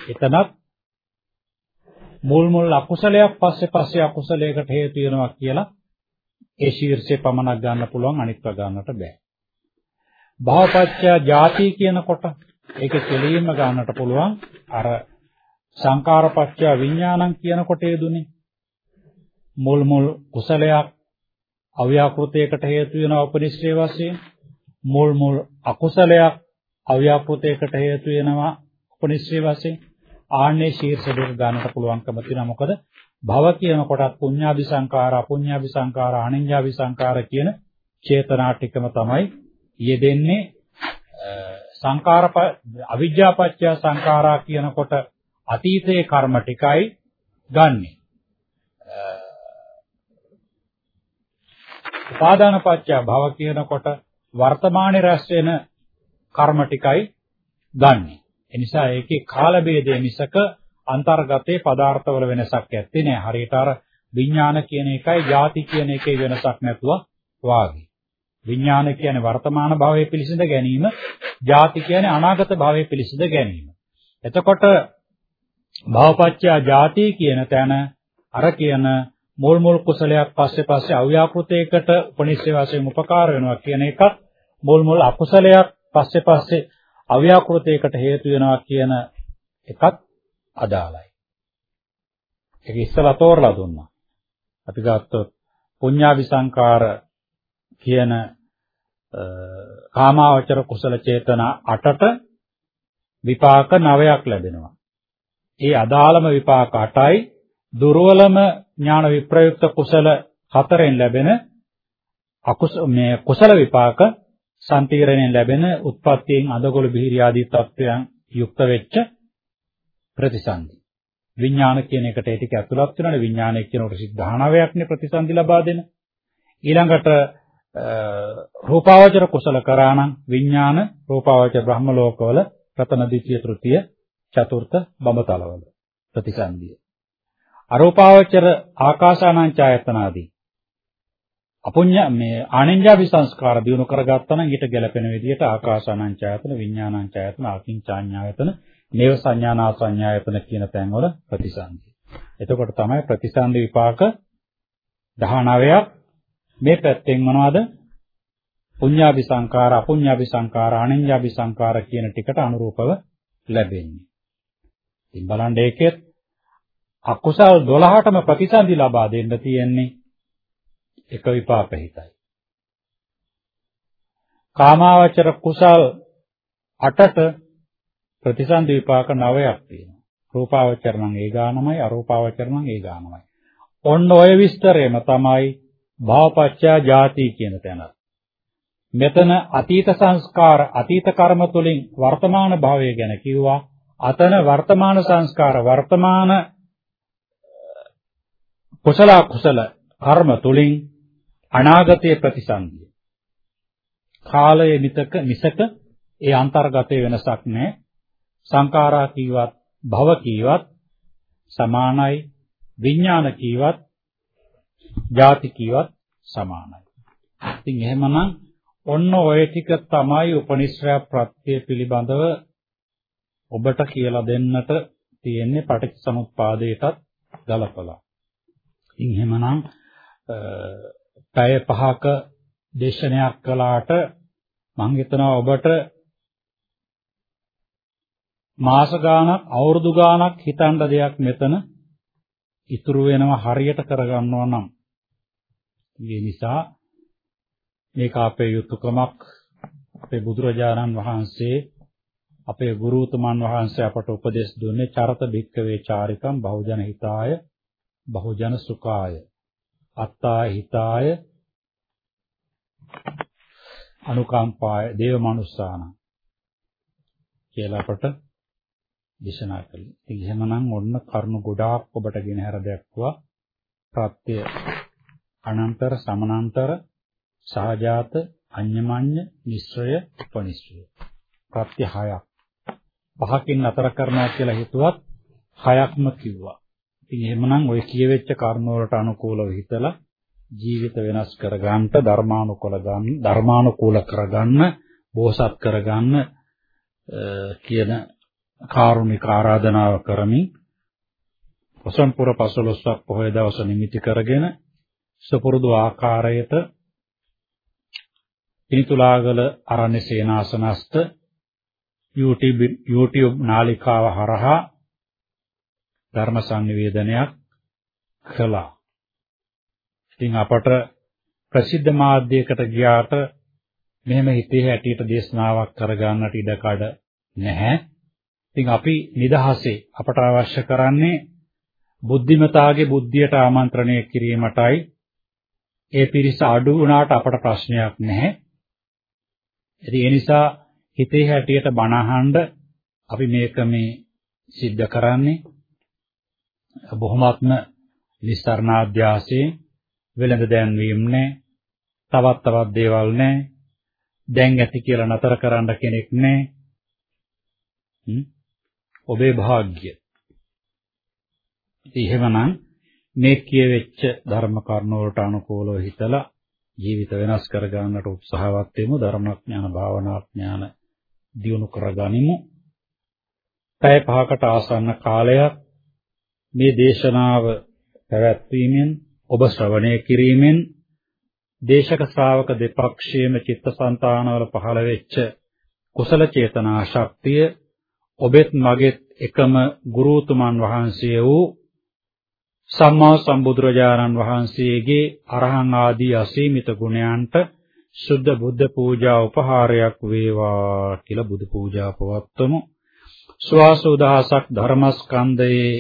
එතනත් මුල් මුල් අකුසලයක් පස්සේ පස්සේ අකුසලයකට හේතු වෙනවා කියලා ඒ ශීර්ෂය පමණක් ගන්න පුළුවන් අනිත් ගන්නට බෑ. භවපත්‍ය ಜಾති කියනකොට ඒක කෙලින්ම ගන්නට පුළුවන් අර සංකාරපත්‍ය විඥානං කියන කොටේ දුනේ මුල් මුල් කුසලයක් අව්‍යාකෘතයකට හේතු වෙන උපනිශ්‍රේ වශයෙන් මුල් මුල් අකුසලයක් අව්‍යාකෘතයකට හේතු වෙනවා උපනිශ්‍රේ වශයෙන් ආන්නේ ශීර්ෂ දෙක ගන්නට පුළුවන්කම තියෙනවා මොකද භව කියන කොටත් පුඤ්ඤාභි සංකාර අපුඤ්ඤාභි සංකාර අනිඤ්ඤාභි සංකාර කියන චේතනා ටිකම තමයි යෙදෙන්නේ සංකාර අවිජ්ජාපච්චය සංකාරා කියනකොට අතීතයේ කර්ම ටිකයි ගන්නෙ. උපාදානපච්චය භව කියනකොට වර්තමානයේ රැස් වෙන කර්ම ටිකයි ගන්නෙ. එනිසා ඒකේ කාල ભેදය මිසක අන්තර්ගතයේ පදාර්ථවල වෙනසක් ඇත්තේ නෑ. හරියට අර විඥාන කියන එකයි ಜಾති කියන එකේ වෙනසක් නැතුව වාගේ. විඥාන කියන්නේ වර්තමාන භවයේ පිළිසිඳ ගැනීම, ಜಾති කියන්නේ අනාගත භවයේ පිළිසිඳ ගැනීම. එතකොට භවපච්චයා ಜಾති කියන තැන අර කියන මුල් මුල් කුසලයක් පස්සේ පස්සේ අව්‍යාපෘතයකට උපනිෂේ වශයෙන් උපකාර වෙනවා කියන එකත් මුල් මුල් අකුසලයක් පස්සේ පස්සේ අව්‍යාකෘතයකට හේතු වෙනවා කියන එකත් අදාළයි. ඒක ඉස්සලා තෝරලා දුන්නා. අපි ගත්තොත් පුඤ්ඤාවි සංකාර කියන කාමාවචර කුසල චේතනා 8ට විපාක 9ක් ලැබෙනවා. ඒ අදාළම විපාක 8යි දුර්වලම ඥාන විප්‍රයුක්ත කුසල හතරෙන් ලැබෙන අකුස මේ කුසල විපාක සම්පීරණයෙන් ලැබෙන උත්පත්තියෙන් අදගොළු බිහිරි ආදී තත්වයන් යුක්ත වෙච්ච ප්‍රතිසන්දි. විඥාන කියන එකට ඒ ටික ඇතුළත් වෙනවනේ විඥානය කියනකොට 19ක්නේ ප්‍රතිසන්දි ලබා දෙන. ඊළඟට රූපාවචර කුසල කරා නම් විඥාන රූපාවචර බ්‍රහ්ම ලෝකවල ප්‍රථම ද්විතීය තෘතීය චතුර්ථ බඹතලවල ප්‍රතිසන්දිය. අරූපාවචර ආකාසානං ඡායතනාදී අපුඤ්ඤ මේ ආනෙන්ජාවි සංස්කාර දිනු කරගත්තා නම් ඊට ගැලපෙන විදිහට ආකාසානං ඡායතන විඥානං ඡායතන අකින්චාඤ්ඤායතන නේව සංඥානා සංඥායතන කියන තැන්වල ප්‍රතිසන්දි. එතකොට තමයි ප්‍රතිසන්දි විපාක 19ක් මේ පැත්තෙන් මොනවද? පුඤ්ඤාභි සංකාර, අපුඤ්ඤාභි සංකාර, අනෙඤ්ඤාභි සංකාර කියන ටිකට අනුරූපව ලැබෙන්නේ. ඉතින් බලන්න ඒකෙත් අකුසල් 12ටම ප්‍රතිසන්දි ලබා දෙන්න තියෙන්නේ එක විපාක හිතයි. කාමාවචර කුසල් 8ට ප්‍රතිසන්දි විපාක 9ක් තියෙනවා. රූපාවචර නම් ඒ ගානමයි අරූපාවචර නම් ඒ ගානමයි. ඔන්න ඔය විස්තරයම තමයි භවපච්චා ජාති කියන තැන. මෙතන අතීත සංස්කාර අතීත කර්ම තුලින් වර්තමාන භවය ගැන කිව්වා. අතන වර්තමාන සංස්කාර වර්තමාන කුසල කුසල කර්ම තුලින් අනාගතයේ ප්‍රතිසන්දිය. කාලය නිතක නිසක ඒ අන්තර්ගතයේ වෙනසක් නැහැ. සංඛාරා කීවත් භව කීවත් සමානයි විඥාන කීවත් ಜಾති කීවත් සමානයි. ඉතින් එහෙමනම් ඔන්න ඔය ටික තමයි උපනිශ්‍රය ප්‍රත්‍ය පිළිබඳව ඔබට කියලා දෙන්නට තියෙන්නේ පටිච්චසමුප්පාදයටත් ගලපලා. ඉතින් එහෙමනම් පැය පහක දේශනයක් කළාට මම හිතනවා ඔබට මාස ගාණක් අවුරුදු ගාණක් හිතන්න දෙයක් මෙතන ඉතුරු වෙනවා හරියට කරගන්නවා නම්. ඒ නිසා මේක අපේ යුතුයකමක් අපේ බුදුරජාණන් වහන්සේ අපේ ගුරුතුමන් වහන්සේ අපට උපදෙස් දුන්නේ චරත භික්කවේ චාරිකම් බහුජන හිතාය බහුජන සුඛාය. අත්තා හිතාය අනුකම්පාය දේව මනුස්සාන කියලා අපට දේශනා කළේ. ඉතින් එහෙමනම් ඔන්න කරුණු ගොඩාක් ඔබට ගෙන හැර දැක්වුවා. ප්‍රත්‍ය අනන්තර සමනන්තර සහජාත අඤ්ඤමඤ්ඤ නිස්සය උපනිශ්‍රය. ප්‍රත්‍ය හයක්. පහකින් නතර කරනවා කියලා හිතුවත් හයක්ම කිව්වා. ඉතින් එහෙමනම් ওই කියවෙච්ච කර්ම වලට අනුකූලව හිතලා ජීවිත වෙනස් කරගන්න ධර්මානුකූල ගන්න ධර්මානුකූල කරගන්න බෝසත් කරගන්න කියන කාරුණික ආරාධනාව කරමින් පොසොන්පුර පසළොස්වක් පොහොය දවස නිමිති කරගෙන සුපුරුදු ආකාරයට පිනිතුලාගල අරණ්‍ය සේනාසනස්ත YouTube YouTube නාලිකාව හරහා ධර්ම සංනිවේදනයක් කළා. ඉතින් අපට ප්‍රසිද්ධ මාධ්‍යයකට ගියාට මෙහෙම හිතේ හැටියට දේශනාවක් කරගන්නට ඉඩ කඩ නැහැ. ඉතින් අපි නිදහසේ අපට අවශ්‍ය කරන්නේ බුද්ධිමතාගේ බුද්ධියට ආමන්ත්‍රණය කිරීමටයි ඒ පිරිස අඩු වුණාට අපට ප්‍රශ්නයක් නැහැ. ඉතින් ඒ නිසා හිතේ හැටියට බණහඬ අපි මේක මේ සිද්ධ කරන්නේ බොහොමත්ම විස්තරණාධ්‍යාසයෙන් වෙළඳ දැන්වීම නැහැ. තවත් තවත් දේවල් නැහැ. දැන් ඇති කියලා නතර කරන්න කෙනෙක් නැහැ. ඔබේ භාග්ය. ඉතින් එහෙමනම් මේ කියවෙච්ච ධර්ම කරුණ වලට අනුකූලව හිතලා ජීවිත වෙනස් කර ගන්නට උත්සාහවත් වෙමු ධර්මඥාන භාවනාඥාන දියුණු කරගනිමු. පැය පහකට ආසන්න කාලයක් මේ දේශනාව පැවැත්වීමෙන් ඔබ ශ්‍රවණය කිරීමෙන් දේශක ශ්‍රාවක දෙපක්ෂයේම චිත්තසංතානවල පහළ වෙච්ච කුසල චේතනා ශක්තිය ඔබෙත් මගෙත් එකම ගුරුතුමන් වහන්සේ වූ සම්මා සම්බුදුරජාණන් වහන්සේගේ අරහං ආදී අසීමිත ගුණයන්ට සුද්ධ බුද්ධ පූජා උපහාරයක් වේවා කියලා බුදු පූජා පවත්වමු. ස්වාසෝදහසක් ධර්මස්කන්ධයේ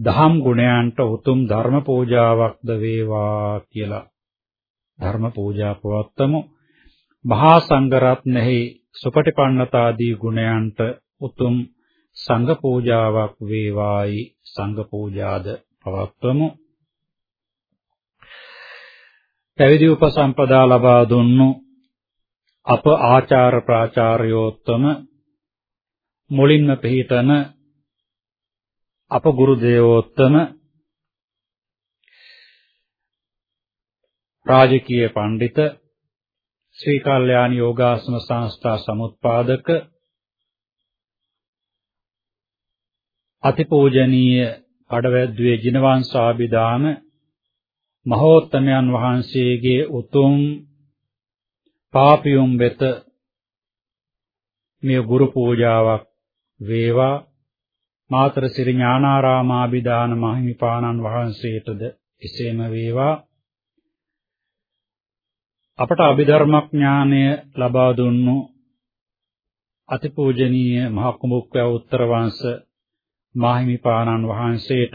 දහම් ගුණයන්ට උතුම් ධර්ම පූජාවක්ද වේවා කියලා ධර්ම පූජා පවත්වමු. මහා සංඝරත්නෙහි සුපටිපන්නතාදී ගුණයන්ට උතුම් සංඝ පූජාවක් වේවායි සංඝ පූජාද පවත්වමු. පැවිදි උපසම්පදා ලබා දුන්නු අප ආචාර ප්‍රාචාර්යෝත්තම මුලින්ම පිළිතන අප ගුරු දේවෝත්තම රාජකීය පඬිත ශ්‍රී කල්යාණ යෝගාසන සංස්ථා සමුත්පාදක අතිපූජනීය කඩවැද්දුවේ ජිනවංශාභිදාන මහෝත්තමයන් වහන්සේගේ උතුම් පාපියුම් වෙත මේ ගුරු පූජාවක් වේවා. මාතර සිරි ඥානාරාමාභිදාන මහිමිපාණන් වහන්සේටද එසේම වේවා. අපට අභිධර්මඥානය ලබා දුන්නු අතිපූජනීය මහ කුඹුක්කව උත්තර වංශ මාහිමිපාණන් වහන්සේටත්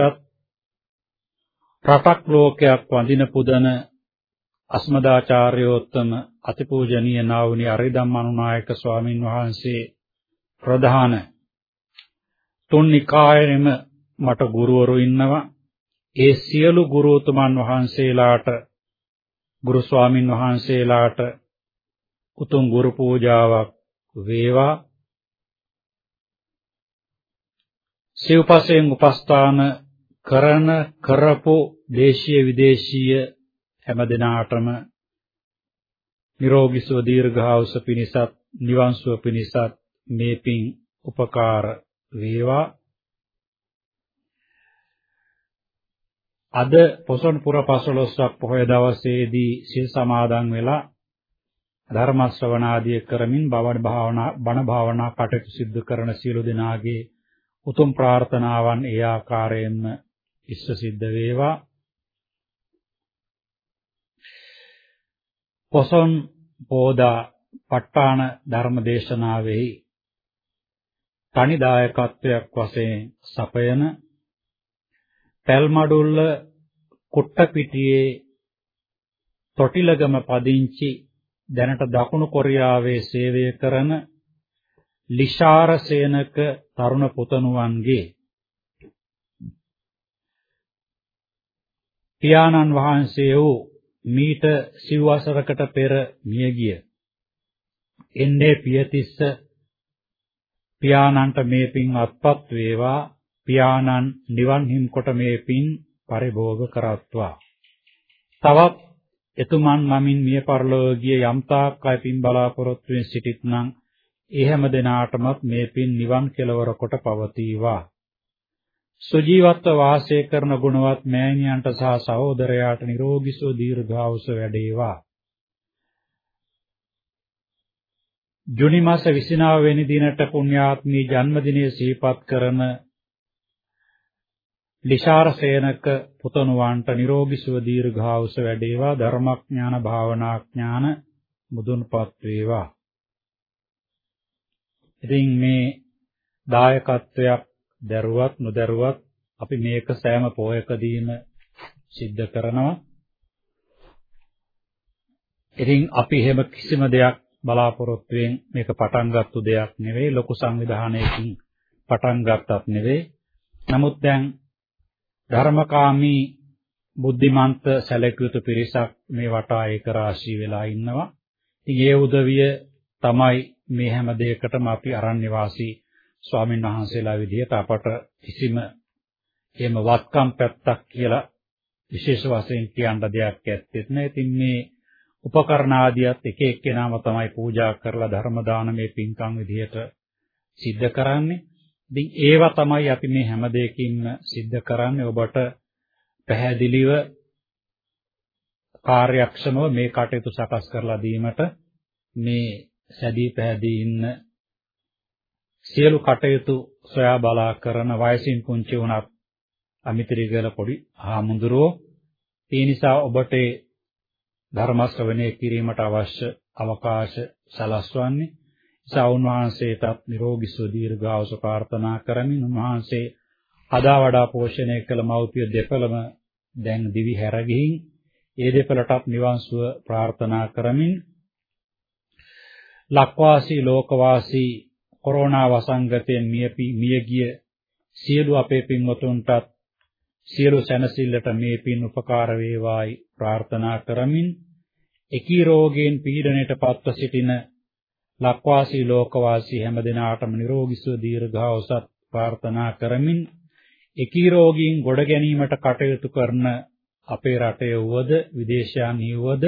රටක් ලෝකයක් වඳින පුදන අස්මදාචාර්යෝත්තම අතිපූජනීය නාවුනි අරිදම් අනුනායක ස්වාමින් වහන්සේ ප්‍රධාන තුන් නිකායෙම මට ගුරුවරු ඉන්නවා. ඒ සියලු ගුරුතුමන් වහන්සේලාට ගුරු ස්වාමින් වහන්සේලාට උතුම් ගුරු පූජාවක් වේවා. සිව්පසයෙන් උපස්ථාන කරන කරපු දේශීය විදේශීය හැම දිනාටම නිරෝගී සුව දීර්ඝායුෂ පිණිසත් නිවන් සුව පිණිසත් මේ පින් උපකාර වේවා අද පොසොන් පුර 15ක් පොහොය දවසේදී සිල් සමාදන් වෙලා ධර්ම ශ්‍රවණාදිය කරමින් බවණ භාවනා බණ භාවනා කටයුතු සිදු කරන සියලු දෙනාගේ උතුම් ප්‍රාර්ථනාවන් ඒ ආකාරයෙන්ම ඉෂ්ට සිද්ධ වේවා. පොසොන් පෝදා ප ဋ ාණ ධර්ම දේශනාවෙහි තනි දායකත්වයක් වශයෙන් සපයන පැල්මඩුල්ල කුට්ටපිටියේ තොටිලගම පදිංචි දැනට දකුණු කොරියාවේ සේවය කරන ලිෂාර සේනක තරුණ පුතණුවන්ගේ පියාණන් වහන්සේ වූ මීට සිව්වසරකට පෙර මියගිය. එන්නේ පියතිස්ස පියාණන්ට මේ පින් අත්පත් වේවා පියාණන් නිවන් හිම් කොට මේ පින් පරිභෝග කරත්වා තවත් එතුමන් නමින් මිය පරලොව ගිය යම්තාක් අය පින් බලාපොරොත්තු වෙන සිටිත්නම් ඒ හැම දිනාටමත් මේ පින් නිවන් කෙලවර කොට පවතිවා. සුජීවත්ව වාසය කරන ගුණවත් මෑණියන්ට සහ සහෝදරයාට නිරෝගී සුව දීර්ඝායුෂ වැඩේවා. ජුනි මාස 29 වෙනි දිනට පුණ්‍යාත්මී ජන්මදිනය සිහිපත් කරන ලිෂාර සේනක පුතණුවන්ට නිරෝගී සුව දීර්ඝායුෂ වැඩේවා ධර්මඥාන භාවනාඥාන මුදුන්පත් වේවා. ඉතින් මේ දායකත්වයක් දරුවත් නොදරුවත් අපි මේක සෑම පොයකදීම සිද්ධ කරනවා. ඉතින් අපි එහෙම කිසිම දෙයක් බලාපොරොත්තුෙන් මේක පටන් ගත්තු දෙයක් නෙවෙයි ලොකු සංවිධානයකින් පටන් ගත්තත් නෙවෙයි. නමුත් දැන් ධර්මකාමී බුද්ධිමන්ත සැලකියුතු පිරිසක් මේ වටා ඒක රාශී වෙලා ඉන්නවා. ඉතින් ඒ උදවිය තමයි මේ හැම දෙයකටම අපි අරණ්‍ය වාසී ස්වාමීන් වහන්සේලා විදිහට අපට කිසිම එහෙම වත්කම් පැත්තක් කියලා විශේෂ වශයෙන් කියන්න දෙයක් ඇත්තෙත් නෑ. ඉතින් මේ උපකරණ ආදියත් එක එක්කෙනාම තමයි පූජා කරලා ධර්ම දානමේ පින්කම් විදිහට සිද්ධ කරන්නේ. ඉතින් ඒවා තමයි අපි මේ හැම දෙයකින්ම සිද්ධ කරන්නේ ඔබට පැහැදිලිව කාර්යක්ෂමව මේ කටයුතු සකස් කරලා දීමට මේ සැදී පැහැදී ඉන්න සියලු කටයුතු සොයා බලා කරන වයසින් පුංචි වුණත් අමිත්‍රිගල පොඩි ආමුඳුරෝ ඒ නිසා ඔබට ධර්ම ශ්‍රවණය කිරීමට අවශ්‍ය අවකාශ සලස්වන්නේ. නිසා උන්වහන්සේටත් නිරෝගී සුව දීර්ඝායුෂ ප්‍රාර්ථනා කරමින් උන්වහන්සේ අදා වඩා පෝෂණය කළ මෞපිය දෙපළම දැන් දිවි හැර ගිහින් ඒ දෙපළටත් නිවන් සුව ප්‍රාර්ථනා කරමින් ලක්වාසී ලෝකවාසී කොරෝනා වසංගතයෙන් මියගිය සියලු අපේ පින්වතුන්ටත් සියලු සැනසෙල්ලට මේ පින් උපකාර වේවායි ප්‍රාර්ථනා කරමින් එකී රෝගයෙන් පීඩණයට පත්ව සිටින ලක්වාසී ලෝකවාසී හැම දිනාටම නිරෝගී සුව දීර්ඝායුෂත් ප්‍රාර්ථනා කරමින් එකී රෝගීන් ගොඩ ගැනීමට කටයුතු කරන අපේ රටේ වුවද විදේශයන්හි වුවද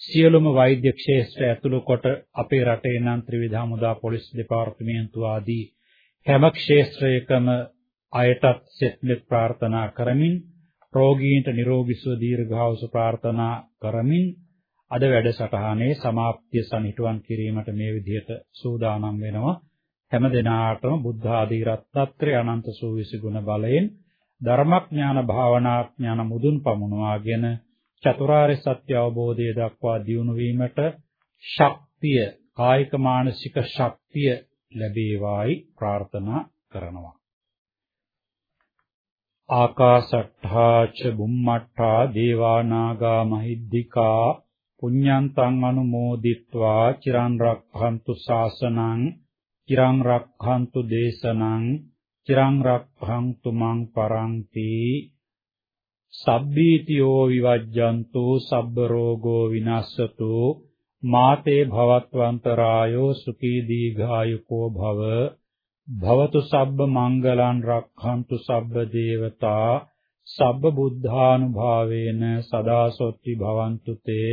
සියලුම වෛද්‍ය ක්ෂේත්‍ර ඇතුළු කොට අපේ රටේ නම් ත්‍රිවිධ හමුදා පොලිස් දෙපාර්තමේන්තුව ආදී හැම ක්ෂේත්‍රයකම අයටත් සෙත්ලෙත් ප්‍රාර්ථනා කරමින් රෝගීන්ට නිරෝගී සුව දීර්ඝායුෂ ප්‍රාර්ථනා කරමින් අද වැඩසටහනේ સમાප්තිය සනිටුවන් කිරීමට මේ විදිහට සූදානම් වෙනවා. හැම දිනාටම බුද්ධ ආදී රත්ත්‍රය අනන්ත සූවිසි ගුණ බලයෙන් ධර්මඥාන භාවනාඥාන මුදුන් පමුණවාගෙන චතුරාර්ය සත්‍ය අවබෝධය දක්වා දියුණු වීමට ශක්තිය කායික මානසික ශක්තිය ලැබේවායි ප්‍රාර්ථනා කරනවා. ආකාශට්ඨා ච බුම්මට්ඨා දේවානාගා මහිද්దికා පුඤ්ඤන්තං අනුමෝදිත්වා චිරන් රක්ඛන්තු ශාසනං චිරං රක්ඛන්තු දේශනං චිරං රක්ඛන්තු මං පරන්ති. සබ්බීතියෝ විවජ්ජන්තු සබ්බ රෝගෝ විනස්සතු මාතේ භවත්වන්තරායෝ සුඛී දීඝායුකෝ භව. භවතු සබ්බ මංගලං රක්ඛන්තු සබ්බ දේවතා. සබ්බ බුද්ධානුභාවේන සදා සොත්ති භවන්තු තේ